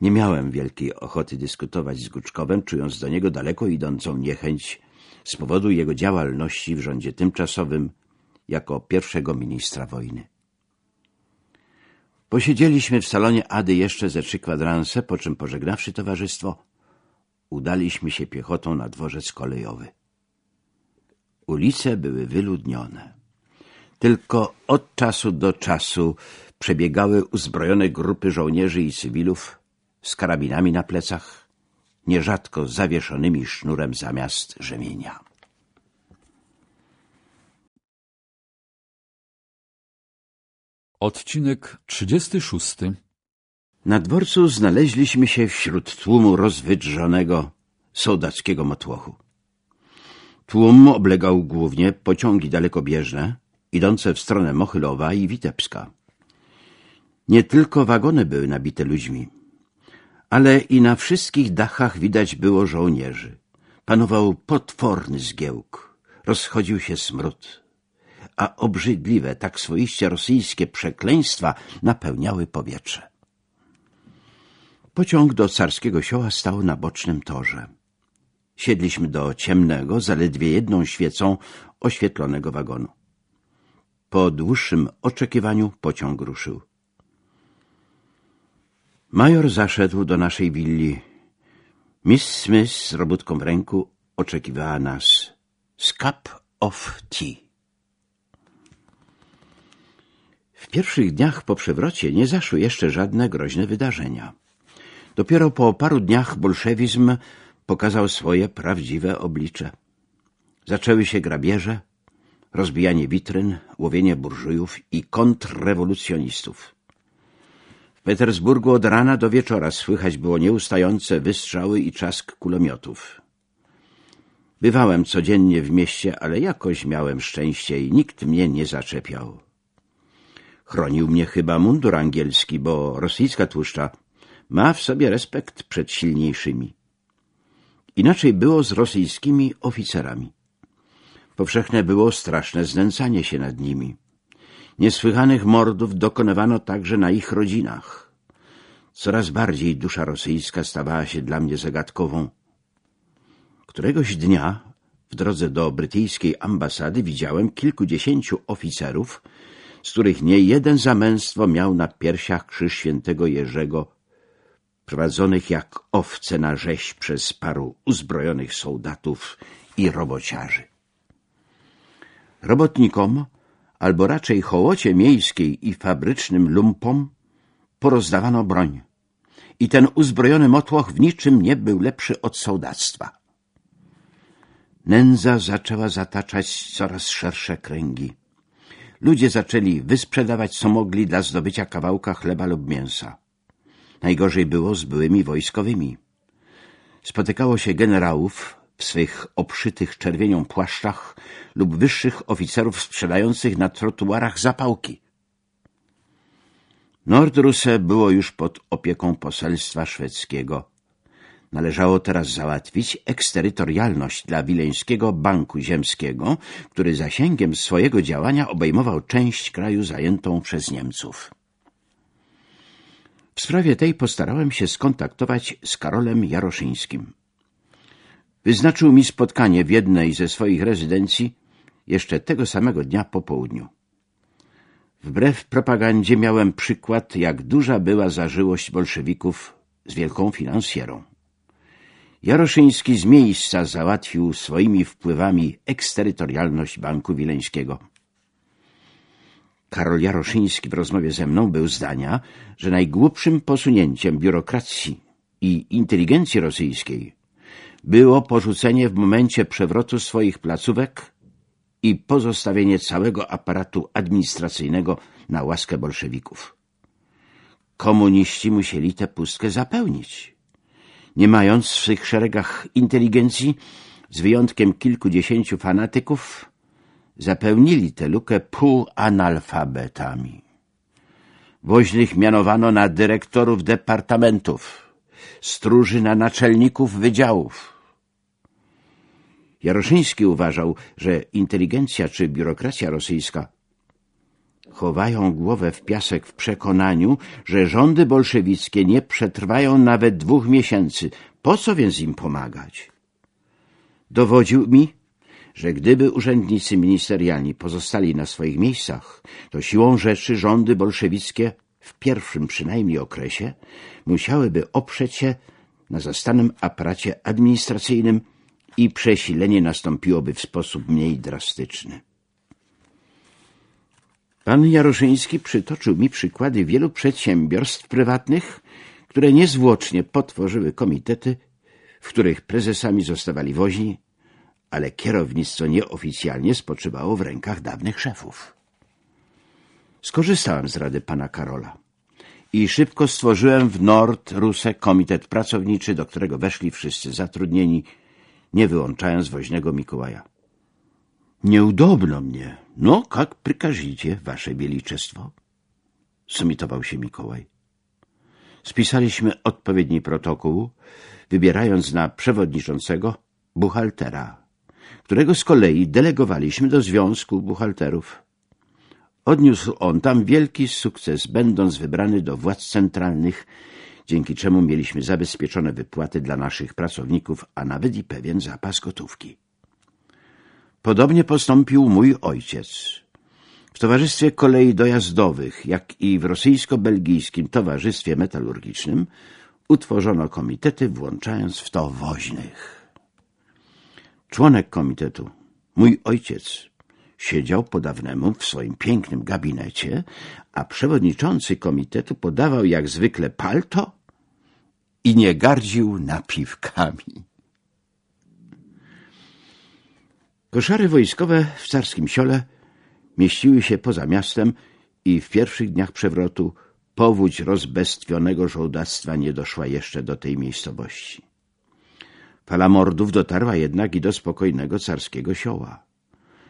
A: Nie miałem wielkiej ochoty dyskutować z Guczkowem, czując do niego daleko idącą niechęć z powodu jego działalności w rządzie tymczasowym jako pierwszego ministra wojny. Posiedzieliśmy w salonie Ady jeszcze ze trzy kwadranse, po czym pożegnawszy towarzystwo, udaliśmy się piechotą na dworzec kolejowy. Ulice były wyludnione. Tylko od czasu do czasu przebiegały uzbrojone grupy żołnierzy i cywilów z karabinami na plecach, nierzadko zawieszonymi sznurem zamiast rzemienia.
B: Odcinek 36
A: Na dworcu znaleźliśmy się wśród tłumu rozwydrzonego sołdackiego motłochu. Tłum oblegał głównie pociągi dalekobieżne, idące w stronę Mochylowa i Witebska. Nie tylko wagony były nabite ludźmi, ale i na wszystkich dachach widać było żołnierzy. Panował potworny zgiełk, rozchodził się smród, a obrzydliwe, tak swoiście rosyjskie przekleństwa napełniały powietrze. Pociąg do carskiego sioła stał na bocznym torze. Siedliśmy do ciemnego, zaledwie jedną świecą oświetlonego wagonu. Po dłuższym oczekiwaniu pociąg ruszył. Major zaszedł do naszej willi. Miss Smith z robótką w ręku oczekiwała nas. Cup of tea. W pierwszych dniach po przewrocie nie zaszły jeszcze żadne groźne wydarzenia. Dopiero po paru dniach bolszewizm pokazał swoje prawdziwe oblicze. Zaczęły się grabieże, rozbijanie witryn, łowienie burżujów i kontrrewolucjonistów. W Petersburgu od rana do wieczora słychać było nieustające wystrzały i czask kulomiotów. Bywałem codziennie w mieście, ale jakoś miałem szczęście i nikt mnie nie zaczepiał. Chronił mnie chyba mundur angielski, bo rosyjska tłuszcza ma w sobie respekt przed silniejszymi. Inaczej było z rosyjskimi oficerami. Powszechne było straszne znęcanie się nad nimi. Niesłychanych mordów dokonywano także na ich rodzinach. Coraz bardziej dusza rosyjska stawała się dla mnie zagadkową. Któregoś dnia w drodze do brytyjskiej ambasady widziałem kilkudziesięciu oficerów, z których nie jeden zamęstwo miał na piersiach krzyż świętego Jerzego, prowadzonych jak owce na rzeź przez paru uzbrojonych soldatów i robociarzy. Robotnikom albo raczej hołocie miejskiej i fabrycznym lumpom porozdawano broń i ten uzbrojony motłoch w niczym nie był lepszy od sołdactwa. Nędza zaczęła zataczać coraz szersze kręgi. Ludzie zaczęli wysprzedawać co mogli dla zdobycia kawałka chleba lub mięsa. Najgorzej było z byłymi wojskowymi. Spotykało się generałów w swych obszytych czerwienią płaszczach lub wyższych oficerów sprzedających na trotuarach zapałki. Nordruse było już pod opieką poselstwa szwedzkiego, Należało teraz załatwić eksterytorialność dla Wileńskiego Banku Ziemskiego, który zasięgiem swojego działania obejmował część kraju zajętą przez Niemców. W sprawie tej postarałem się skontaktować z Karolem Jaroszyńskim. Wyznaczył mi spotkanie w jednej ze swoich rezydencji jeszcze tego samego dnia po południu. Wbrew propagandzie miałem przykład, jak duża była zażyłość bolszewików z wielką finansjerą. Jaroszyński z miejsca załatwił swoimi wpływami eksterytorialność Banku Wileńskiego. Karol Jaroszyński w rozmowie ze mną był zdania, że najgłupszym posunięciem biurokracji i inteligencji rosyjskiej było porzucenie w momencie przewrotu swoich placówek i pozostawienie całego aparatu administracyjnego na łaskę bolszewików. Komuniści musieli tę pustkę zapełnić. Nie mając w swych szeregach inteligencji, z wyjątkiem kilkudziesięciu fanatyków, zapełnili tę lukę półanalfabetami. Woźnych mianowano na dyrektorów departamentów, stróży na naczelników wydziałów. Jaroszyński uważał, że inteligencja czy biurokracja rosyjska chowają głowę w piasek w przekonaniu, że rządy bolszewickie nie przetrwają nawet dwóch miesięcy. Po co więc im pomagać? Dowodził mi, że gdyby urzędnicy ministerialni pozostali na swoich miejscach, to siłą rzeczy rządy bolszewickie w pierwszym przynajmniej okresie musiałyby oprzeć się na zastanym aparacie administracyjnym i przesilenie nastąpiłoby w sposób mniej drastyczny. Pan Jaroszyński przytoczył mi przykłady wielu przedsiębiorstw prywatnych, które niezwłocznie potworzyły komitety, w których prezesami zostawali woźni, ale kierownictwo nieoficjalnie spoczywało w rękach dawnych szefów. Skorzystałem z rady pana Karola i szybko stworzyłem w Nord Ruse komitet pracowniczy, do którego weszli wszyscy zatrudnieni, nie wyłączając woźnego Mikołaja. Nieudobno mnie. No, jak przykazicie, wasze wieliczestwo? Sumitował się Mikołaj. Spisaliśmy odpowiedni protokół, wybierając na przewodniczącego buchaltera, którego z kolei delegowaliśmy do Związku Buchalterów. Odniósł on tam wielki sukces, będąc wybrany do władz centralnych, dzięki czemu mieliśmy zabezpieczone wypłaty dla naszych pracowników, a nawet i pewien zapas gotówki. Podobnie postąpił mój ojciec. W Towarzystwie Kolei Dojazdowych, jak i w Rosyjsko-Belgijskim Towarzystwie Metalurgicznym utworzono komitety, włączając w to woźnych. Członek komitetu, mój ojciec, siedział po dawnemu w swoim pięknym gabinecie, a przewodniczący komitetu podawał jak zwykle palto i nie gardził napiwkami. Koszary wojskowe w carskim siole mieściły się poza miastem i w pierwszych dniach przewrotu powódź rozbestwionego żołdactwa nie doszła jeszcze do tej miejscowości. Fala mordów dotarła jednak i do spokojnego carskiego sioła.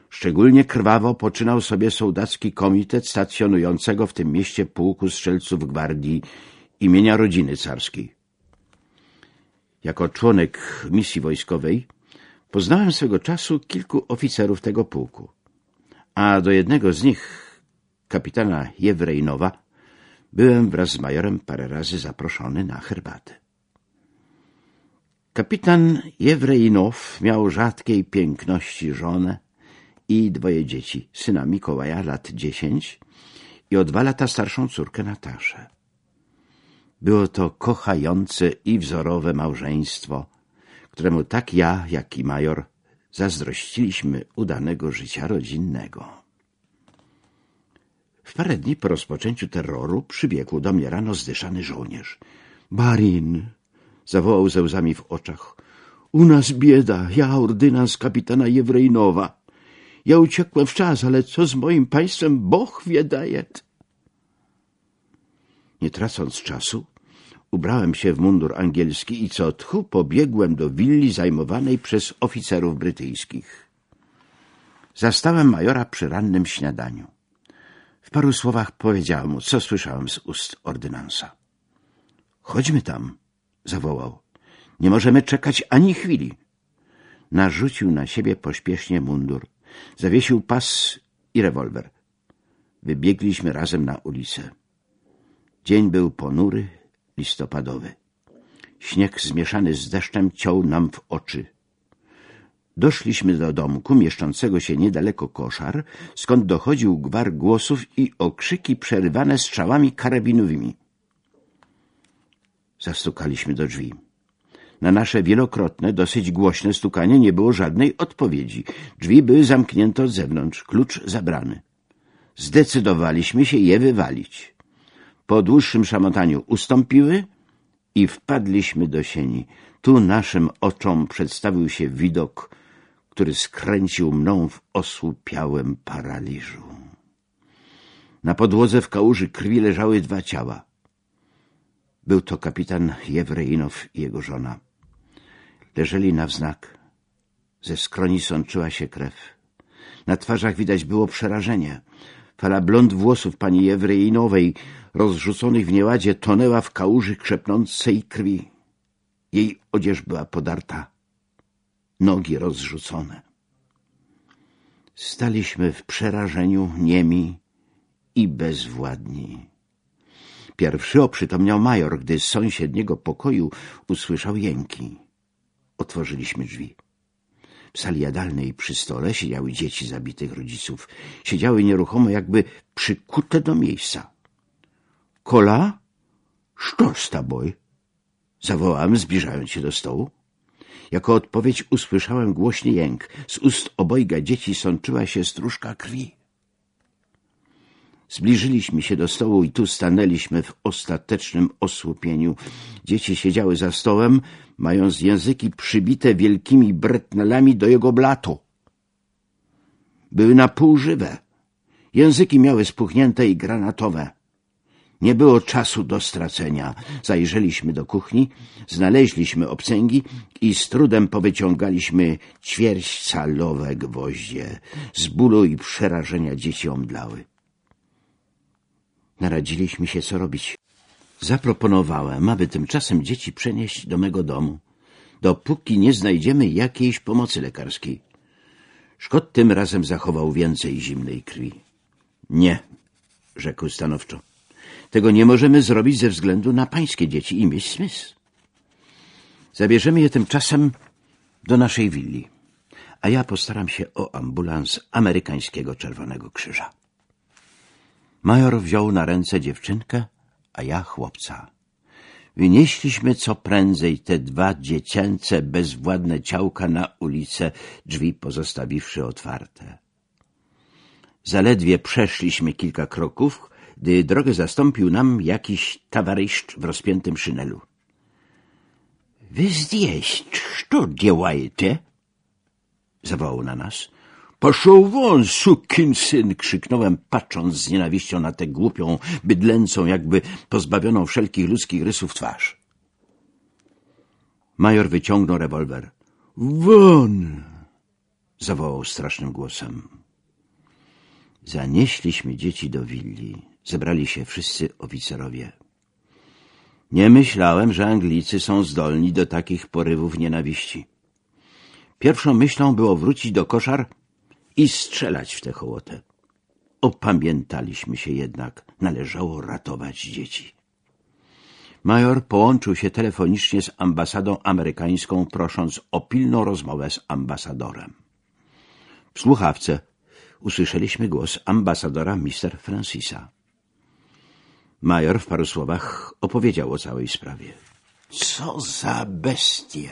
A: Szczególnie krwawo poczynał sobie sołdacki komitet stacjonującego w tym mieście pułku strzelców gwardii imienia rodziny carskiej. Jako członek misji wojskowej Poznałem swego czasu kilku oficerów tego pułku, a do jednego z nich, kapitana Jewrejnowa, byłem wraz z majorem parę razy zaproszony na herbatę. Kapitan Jewrejnow miał rzadkiej piękności żonę i dwoje dzieci, syna Mikołaja lat dziesięć i o dwa lata starszą córkę Nataszę. Było to kochające i wzorowe małżeństwo, któremu tak ja, jak i major zazdrościliśmy udanego życia rodzinnego. W parę dni po rozpoczęciu terroru przybiegł do mnie rano zdyszany żołnierz. — Barin! — zawołał ze łzami w oczach. — U nas bieda, ja ordynans kapitana Jewrejnowa. Ja uciekłem w czas, ale co z moim państwem, Boch wie dajet. Nie tracąc czasu, Ubrałem się w mundur angielski i co tchu pobiegłem do willi zajmowanej przez oficerów brytyjskich. Zastałem majora przy rannym śniadaniu. W paru słowach powiedziałem mu, co słyszałem z ust ordynansa. — Chodźmy tam — zawołał. Nie możemy czekać ani chwili. Narzucił na siebie pośpiesznie mundur. Zawiesił pas i rewolwer. Wybiegliśmy razem na ulicę. Dzień był ponury, listopadowy. Śnieg zmieszany z deszczem ciął nam w oczy. Doszliśmy do domku mieszczącego się niedaleko koszar, skąd dochodził gwar głosów i okrzyki przerywane strzałami karabinowymi. Zastukaliśmy do drzwi. Na nasze wielokrotne, dosyć głośne stukanie nie było żadnej odpowiedzi. Drzwi były zamknięte od zewnątrz, klucz zabrany. Zdecydowaliśmy się je wywalić. Po dłuższym szamotaniu ustąpiły i wpadliśmy do sieni. Tu naszym oczom przedstawił się widok, który skręcił mną w osłupiałym paraliżu. Na podłodze w kałuży krwi leżały dwa ciała. Był to kapitan Jewreinow i jego żona. Leżeli na wznak. Ze skroni sączyła się krew. Na twarzach widać było przerażenie. Fala blond włosów pani Jewreinowej, rozrzuconych w nieładzie, tonęła w kałuży krzepnącej krwi. Jej odzież była podarta, nogi rozrzucone. Staliśmy w przerażeniu niemi i bezwładni. Pierwszy oprzytomniał major, gdy z sąsiedniego pokoju usłyszał jęki. Otworzyliśmy drzwi. W sali jadalnej przy stole siedziały dzieci zabitych rodziców. Siedziały nieruchomo, jakby przykute do miejsca. — Kola? Co z taboj? — zawołałem, zbliżając się do stołu. Jako odpowiedź usłyszałem głośny jęk. Z ust obojga dzieci sączyła się stróżka krwi. Zbliżyliśmy się do stołu i tu stanęliśmy w ostatecznym osłupieniu. Dzieci siedziały za stołem, mając języki przybite wielkimi bretnelami do jego blatu. Były na pół żywe. Języki miały spuchnięte i granatowe. Nie było czasu do stracenia. Zajrzeliśmy do kuchni, znaleźliśmy obcęgi i z trudem powyciągaliśmy ćwierćcalowe gwoździe. Z bólu i przerażenia dzieci omdlały. Naradziliśmy się, co robić. Zaproponowałem, aby tymczasem dzieci przenieść do mego domu, dopóki nie znajdziemy jakiejś pomocy lekarskiej. Szkot tym razem zachował więcej zimnej krwi. Nie, rzekł stanowczo. Tego nie możemy zrobić ze względu na pańskie dzieci i mieć Smith. Zabierzemy je tymczasem do naszej willi, a ja postaram się o ambulans amerykańskiego Czerwonego Krzyża. Major wziął na ręce dziewczynkę, a ja chłopca. Wynieśliśmy co prędzej te dwa dziecięce, bezwładne ciałka na ulicę, drzwi pozostawiwszy otwarte. Zaledwie przeszliśmy kilka kroków, gdy drogę zastąpił nam jakiś tawaryszcz w rozpiętym szynelu. — Wy zdjeść, co działajecie? — zawołał na nas. — Poszł won, syn! — krzyknąłem, patrząc z nienawiścią na tę głupią, bydlęcą, jakby pozbawioną wszelkich ludzkich rysów twarz. Major wyciągnął rewolwer. — Won! — zawołał strasznym głosem. Zanieśliśmy dzieci do willi zebrali się wszyscy oficerowie. Nie myślałem, że Anglicy są zdolni do takich porywów nienawiści. Pierwszą myślą było wrócić do koszar i strzelać w tę hołotę. Opamiętaliśmy się jednak, należało ratować dzieci. Major połączył się telefonicznie z ambasadą amerykańską, prosząc o pilną rozmowę z ambasadorem. W słuchawce usłyszeliśmy głos ambasadora Mr. Francisa. Major w paru słowach opowiedział o całej sprawie. — Co za bestie!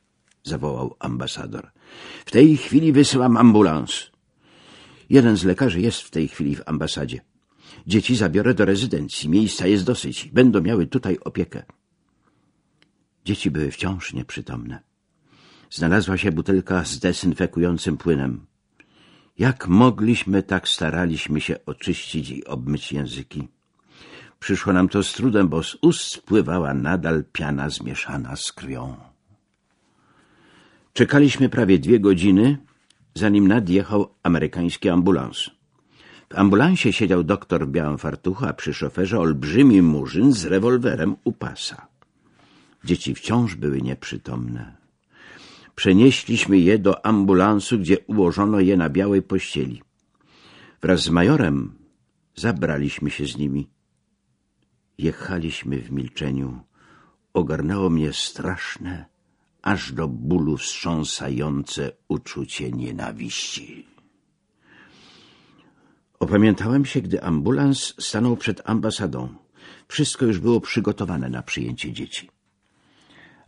A: — zawołał ambasador. — W tej chwili wysyłam ambulans. Jeden z lekarzy jest w tej chwili w ambasadzie. Dzieci zabiorę do rezydencji. Miejsca jest dosyć. Będą miały tutaj opiekę. Dzieci były wciąż nieprzytomne. Znalazła się butelka z dezynfekującym płynem. Jak mogliśmy, tak staraliśmy się oczyścić i obmyć języki. Przyszło nam to z trudem, bo z ust spływała nadal piana zmieszana z krwią. Czekaliśmy prawie dwie godziny, zanim nadjechał amerykański ambulans. W ambulansie siedział doktor w białym fartuchu, a przy szoferze olbrzymi murzyn z rewolwerem u pasa. Dzieci wciąż były nieprzytomne. Przenieśliśmy je do ambulansu, gdzie ułożono je na białej pościeli. Wraz z majorem zabraliśmy się z nimi. Jechaliśmy w milczeniu. Ogarnęło mnie straszne, aż do bólu wstrząsające uczucie nienawiści. Opamiętałem się, gdy ambulans stanął przed ambasadą. Wszystko już było przygotowane na przyjęcie dzieci.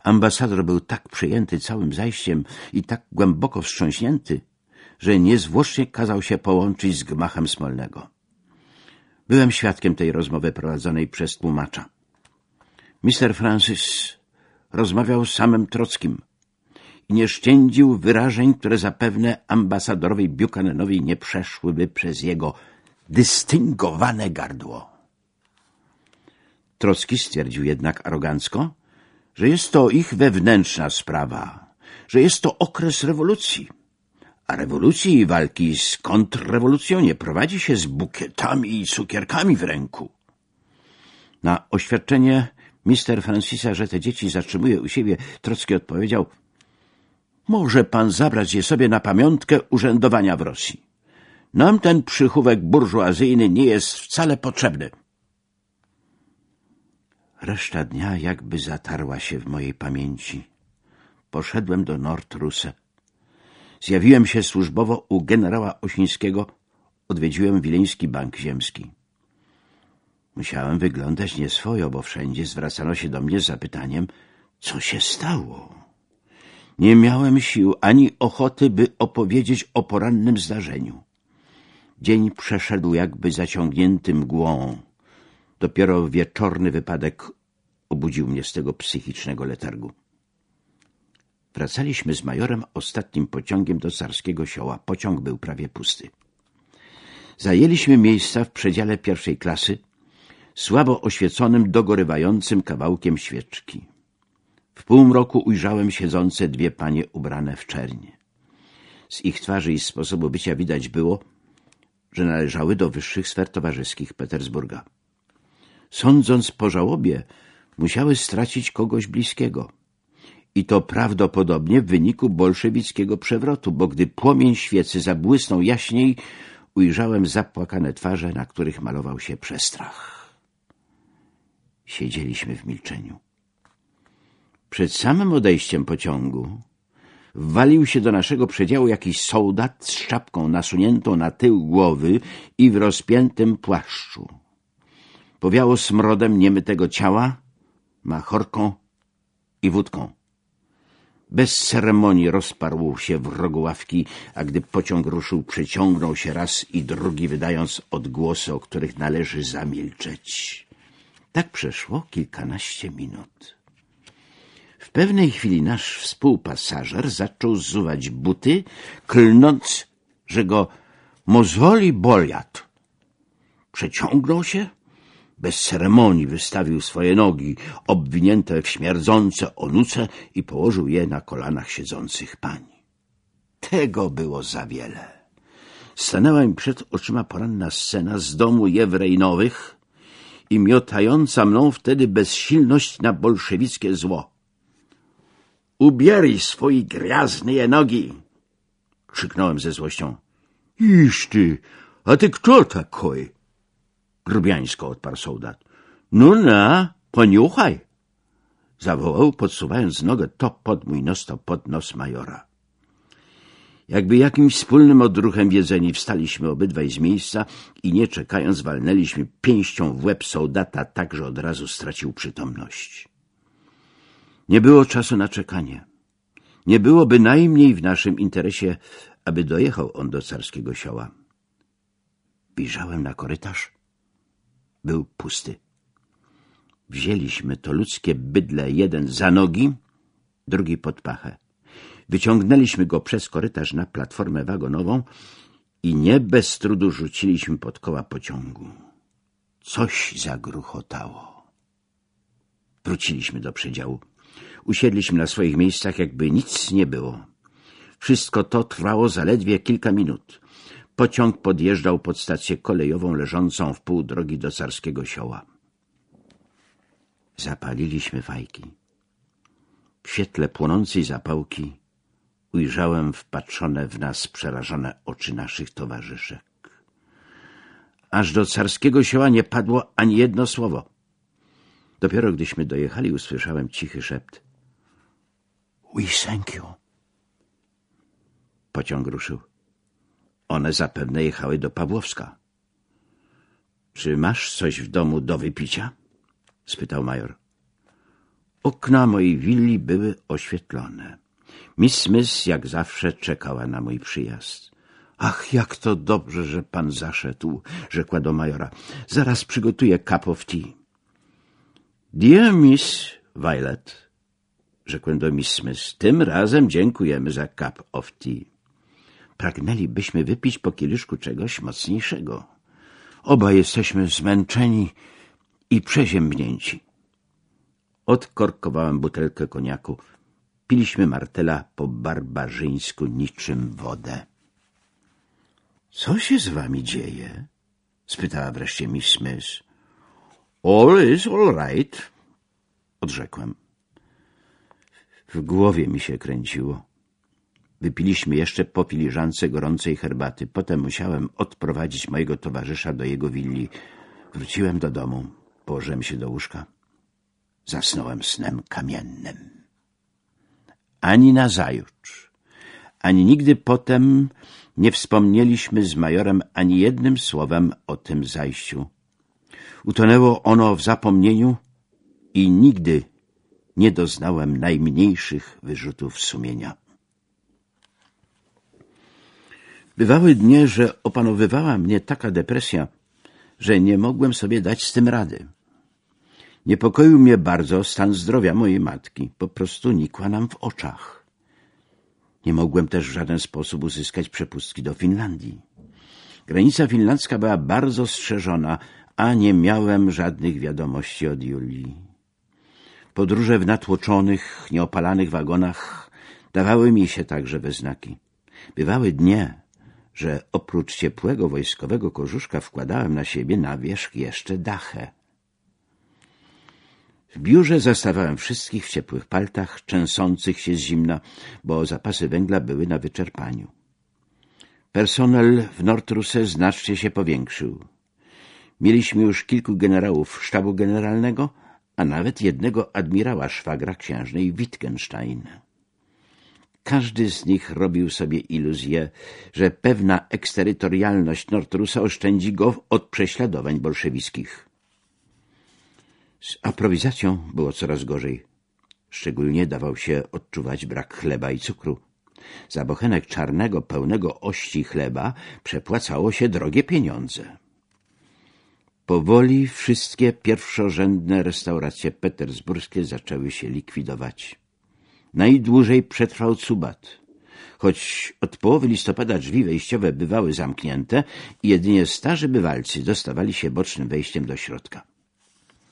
A: Ambasador był tak przejęty całym zajściem i tak głęboko wstrząśnięty, że niezwłocznie kazał się połączyć z gmachem Smolnego. Byłem świadkiem tej rozmowy prowadzonej przez tłumacza. Mr. Francis rozmawiał z samym Trockim i nie szczędził wyrażeń, które zapewne ambasadorowi Buchananowi nie przeszłyby przez jego dystyngowane gardło. Trocki stwierdził jednak arogancko, że jest to ich wewnętrzna sprawa, że jest to okres rewolucji. A rewolucji i walki z kontrrewolucją nie prowadzi się z bukietami i cukierkami w ręku. Na oświadczenie mister Francisa, że te dzieci zatrzymuje u siebie, Trocki odpowiedział może pan zabrać je sobie na pamiątkę urzędowania w Rosji. Nam ten przychówek burżuazyjny nie jest wcale potrzebny. Reszta dnia jakby zatarła się w mojej pamięci. Poszedłem do Nordruse. Zjawiłem się służbowo u generała Osińskiego, odwiedziłem Wileński Bank Ziemski. Musiałem wyglądać nieswojo, bo wszędzie zwracano się do mnie z zapytaniem, co się stało. Nie miałem sił ani ochoty, by opowiedzieć o porannym zdarzeniu. Dzień przeszedł jakby zaciągnięty mgłą. Dopiero wieczorny wypadek obudził mnie z tego psychicznego letargu. Wracaliśmy z majorem ostatnim pociągiem do carskiego sioła. Pociąg był prawie pusty. Zajęliśmy miejsca w przedziale pierwszej klasy, słabo oświeconym, dogorywającym kawałkiem świeczki. W półmroku ujrzałem siedzące dwie panie ubrane w czernie. Z ich twarzy i sposobu bycia widać było, że należały do wyższych sfer towarzyskich Petersburga. Sądząc po żałobie, musiały stracić kogoś bliskiego. I to prawdopodobnie w wyniku bolszewickiego przewrotu, bo gdy płomień świecy zabłysnął jaśniej, ujrzałem zapłakane twarze, na których malował się przestrach. Siedzieliśmy w milczeniu. Przed samym odejściem pociągu walił się do naszego przedziału jakiś soldat z czapką nasuniętą na tył głowy i w rozpiętym płaszczu. Powiało smrodem niemytego ciała, machorką i wódką. Bez ceremonii rozparł się w rogu ławki, a gdy pociąg ruszył, przeciągnął się raz i drugi, wydając odgłosy, o których należy zamilczeć. Tak przeszło kilkanaście minut. W pewnej chwili nasz współpasażer zaczął zuwać buty, klnąc, że go mozoli boliat. Przeciągnął się, bez ceremonii wystawił swoje nogi, obwinięte w śmierdzące onuce i położył je na kolanach siedzących pań. Tego było za wiele. Stanęła mi przed oczyma poranna scena z domu Jewrejnowych i miotająca mną wtedy bezsilność na bolszewickie zło. Ubieraj swoje gwiazne nogi! krzyknąłem ze złością. Iż ty, a ty kto takoj? Grubiańsko odparł soldat. No na, poniuchaj! Zawołał, podsuwając nogę to pod mój nos, to pod nos majora. Jakby jakimś wspólnym odruchem wiedzeni wstaliśmy obydwaj z miejsca i nie czekając walnęliśmy pięścią w łeb soldata tak, że od razu stracił przytomność. Nie było czasu na czekanie. Nie było bynajmniej w naszym interesie, aby dojechał on do carskiego sioła. Wyjrzałem na korytarz. Był pusty. Wzięliśmy to ludzkie bydle jeden za nogi, drugi pod pachę. Wyciągnęliśmy go przez korytarz na platformę wagonową i nie bez trudu rzuciliśmy pod koła pociągu. Coś zagruchotało. Wróciliśmy do przedziału. Usiedliśmy na swoich miejscach, jakby nic nie było. Wszystko to trwało zaledwie kilka minut. Pociąg podjeżdżał pod stację kolejową leżącą w pół drogi do carskiego sioła. Zapaliliśmy fajki. świetle płonącej zapałki ujrzałem wpatrzone w nas przerażone oczy naszych towarzyszek. Aż do carskiego sioła nie padło ani jedno słowo. Dopiero gdyśmy dojechali, usłyszałem cichy szept. — We thank you. Pociąg ruszył. One zapewne jechały do Pawłowska. — Czy masz coś w domu do wypicia? — spytał major. Okna mojej willi były oświetlone. Miss Smith jak zawsze czekała na mój przyjazd. Ach, jak to dobrze, że pan zaszedł, rzekła do majora. Zaraz przygotuję cup of tea. Dear Miss Violet, rzekłem do Miss Smith, tym razem dziękujemy za cup of tea. Pragnęlibyśmy wypić po kieliszku czegoś mocniejszego. Oba jesteśmy zmęczeni i przeziębnięci. Odkorkowałem butelkę koniaku. Piliśmy martela po barbarzyńsku niczym wodę. — Co się z wami dzieje? — spytała wreszcie Miss Smith. — All is all right — odrzekłem. W głowie mi się kręciło. Wypiliśmy jeszcze po filiżance gorącej herbaty. Potem musiałem odprowadzić mojego towarzysza do jego willi. Wróciłem do domu. Położyłem się do łóżka. Zasnąłem snem kamiennym. Ani nazajutrz, ani nigdy potem nie wspomnieliśmy z majorem ani jednym słowem o tym zajściu. Utonęło ono w zapomnieniu i nigdy nie doznałem najmniejszych wyrzutów sumienia. Bywały dnie, że opanowywała mnie taka depresja, że nie mogłem sobie dać z tym rady. Niepokoił mnie bardzo stan zdrowia mojej matki. Po prostu nikła nam w oczach. Nie mogłem też w żaden sposób uzyskać przepustki do Finlandii. Granica finlandzka była bardzo strzeżona, a nie miałem żadnych wiadomości od Julii. Podróże w natłoczonych, nieopalanych wagonach dawały mi się także we znaki. Bywały dnie, że oprócz ciepłego wojskowego kożuszka wkładałem na siebie na wierzch jeszcze dachę. W biurze zastawałem wszystkich w ciepłych paltach, trzęsących się z zimna, bo zapasy węgla były na wyczerpaniu. Personel w Nordruse znacznie się powiększył. Mieliśmy już kilku generałów sztabu generalnego, a nawet jednego admirała szwagra księżnej Wittgenstein. Każdy z nich robił sobie iluzję, że pewna eksterytorialność Nordrusa oszczędzi go od prześladowań bolszewickich. Z aprowizacją było coraz gorzej. Szczególnie dawał się odczuwać brak chleba i cukru. Za bochenek czarnego, pełnego ości chleba przepłacało się drogie pieniądze. Powoli wszystkie pierwszorzędne restauracje petersburskie zaczęły się likwidować. Najdłużej przetrwał Cubat. Choć od połowy listopada drzwi wejściowe bywały zamknięte jedynie starzy bywalcy dostawali się bocznym wejściem do środka.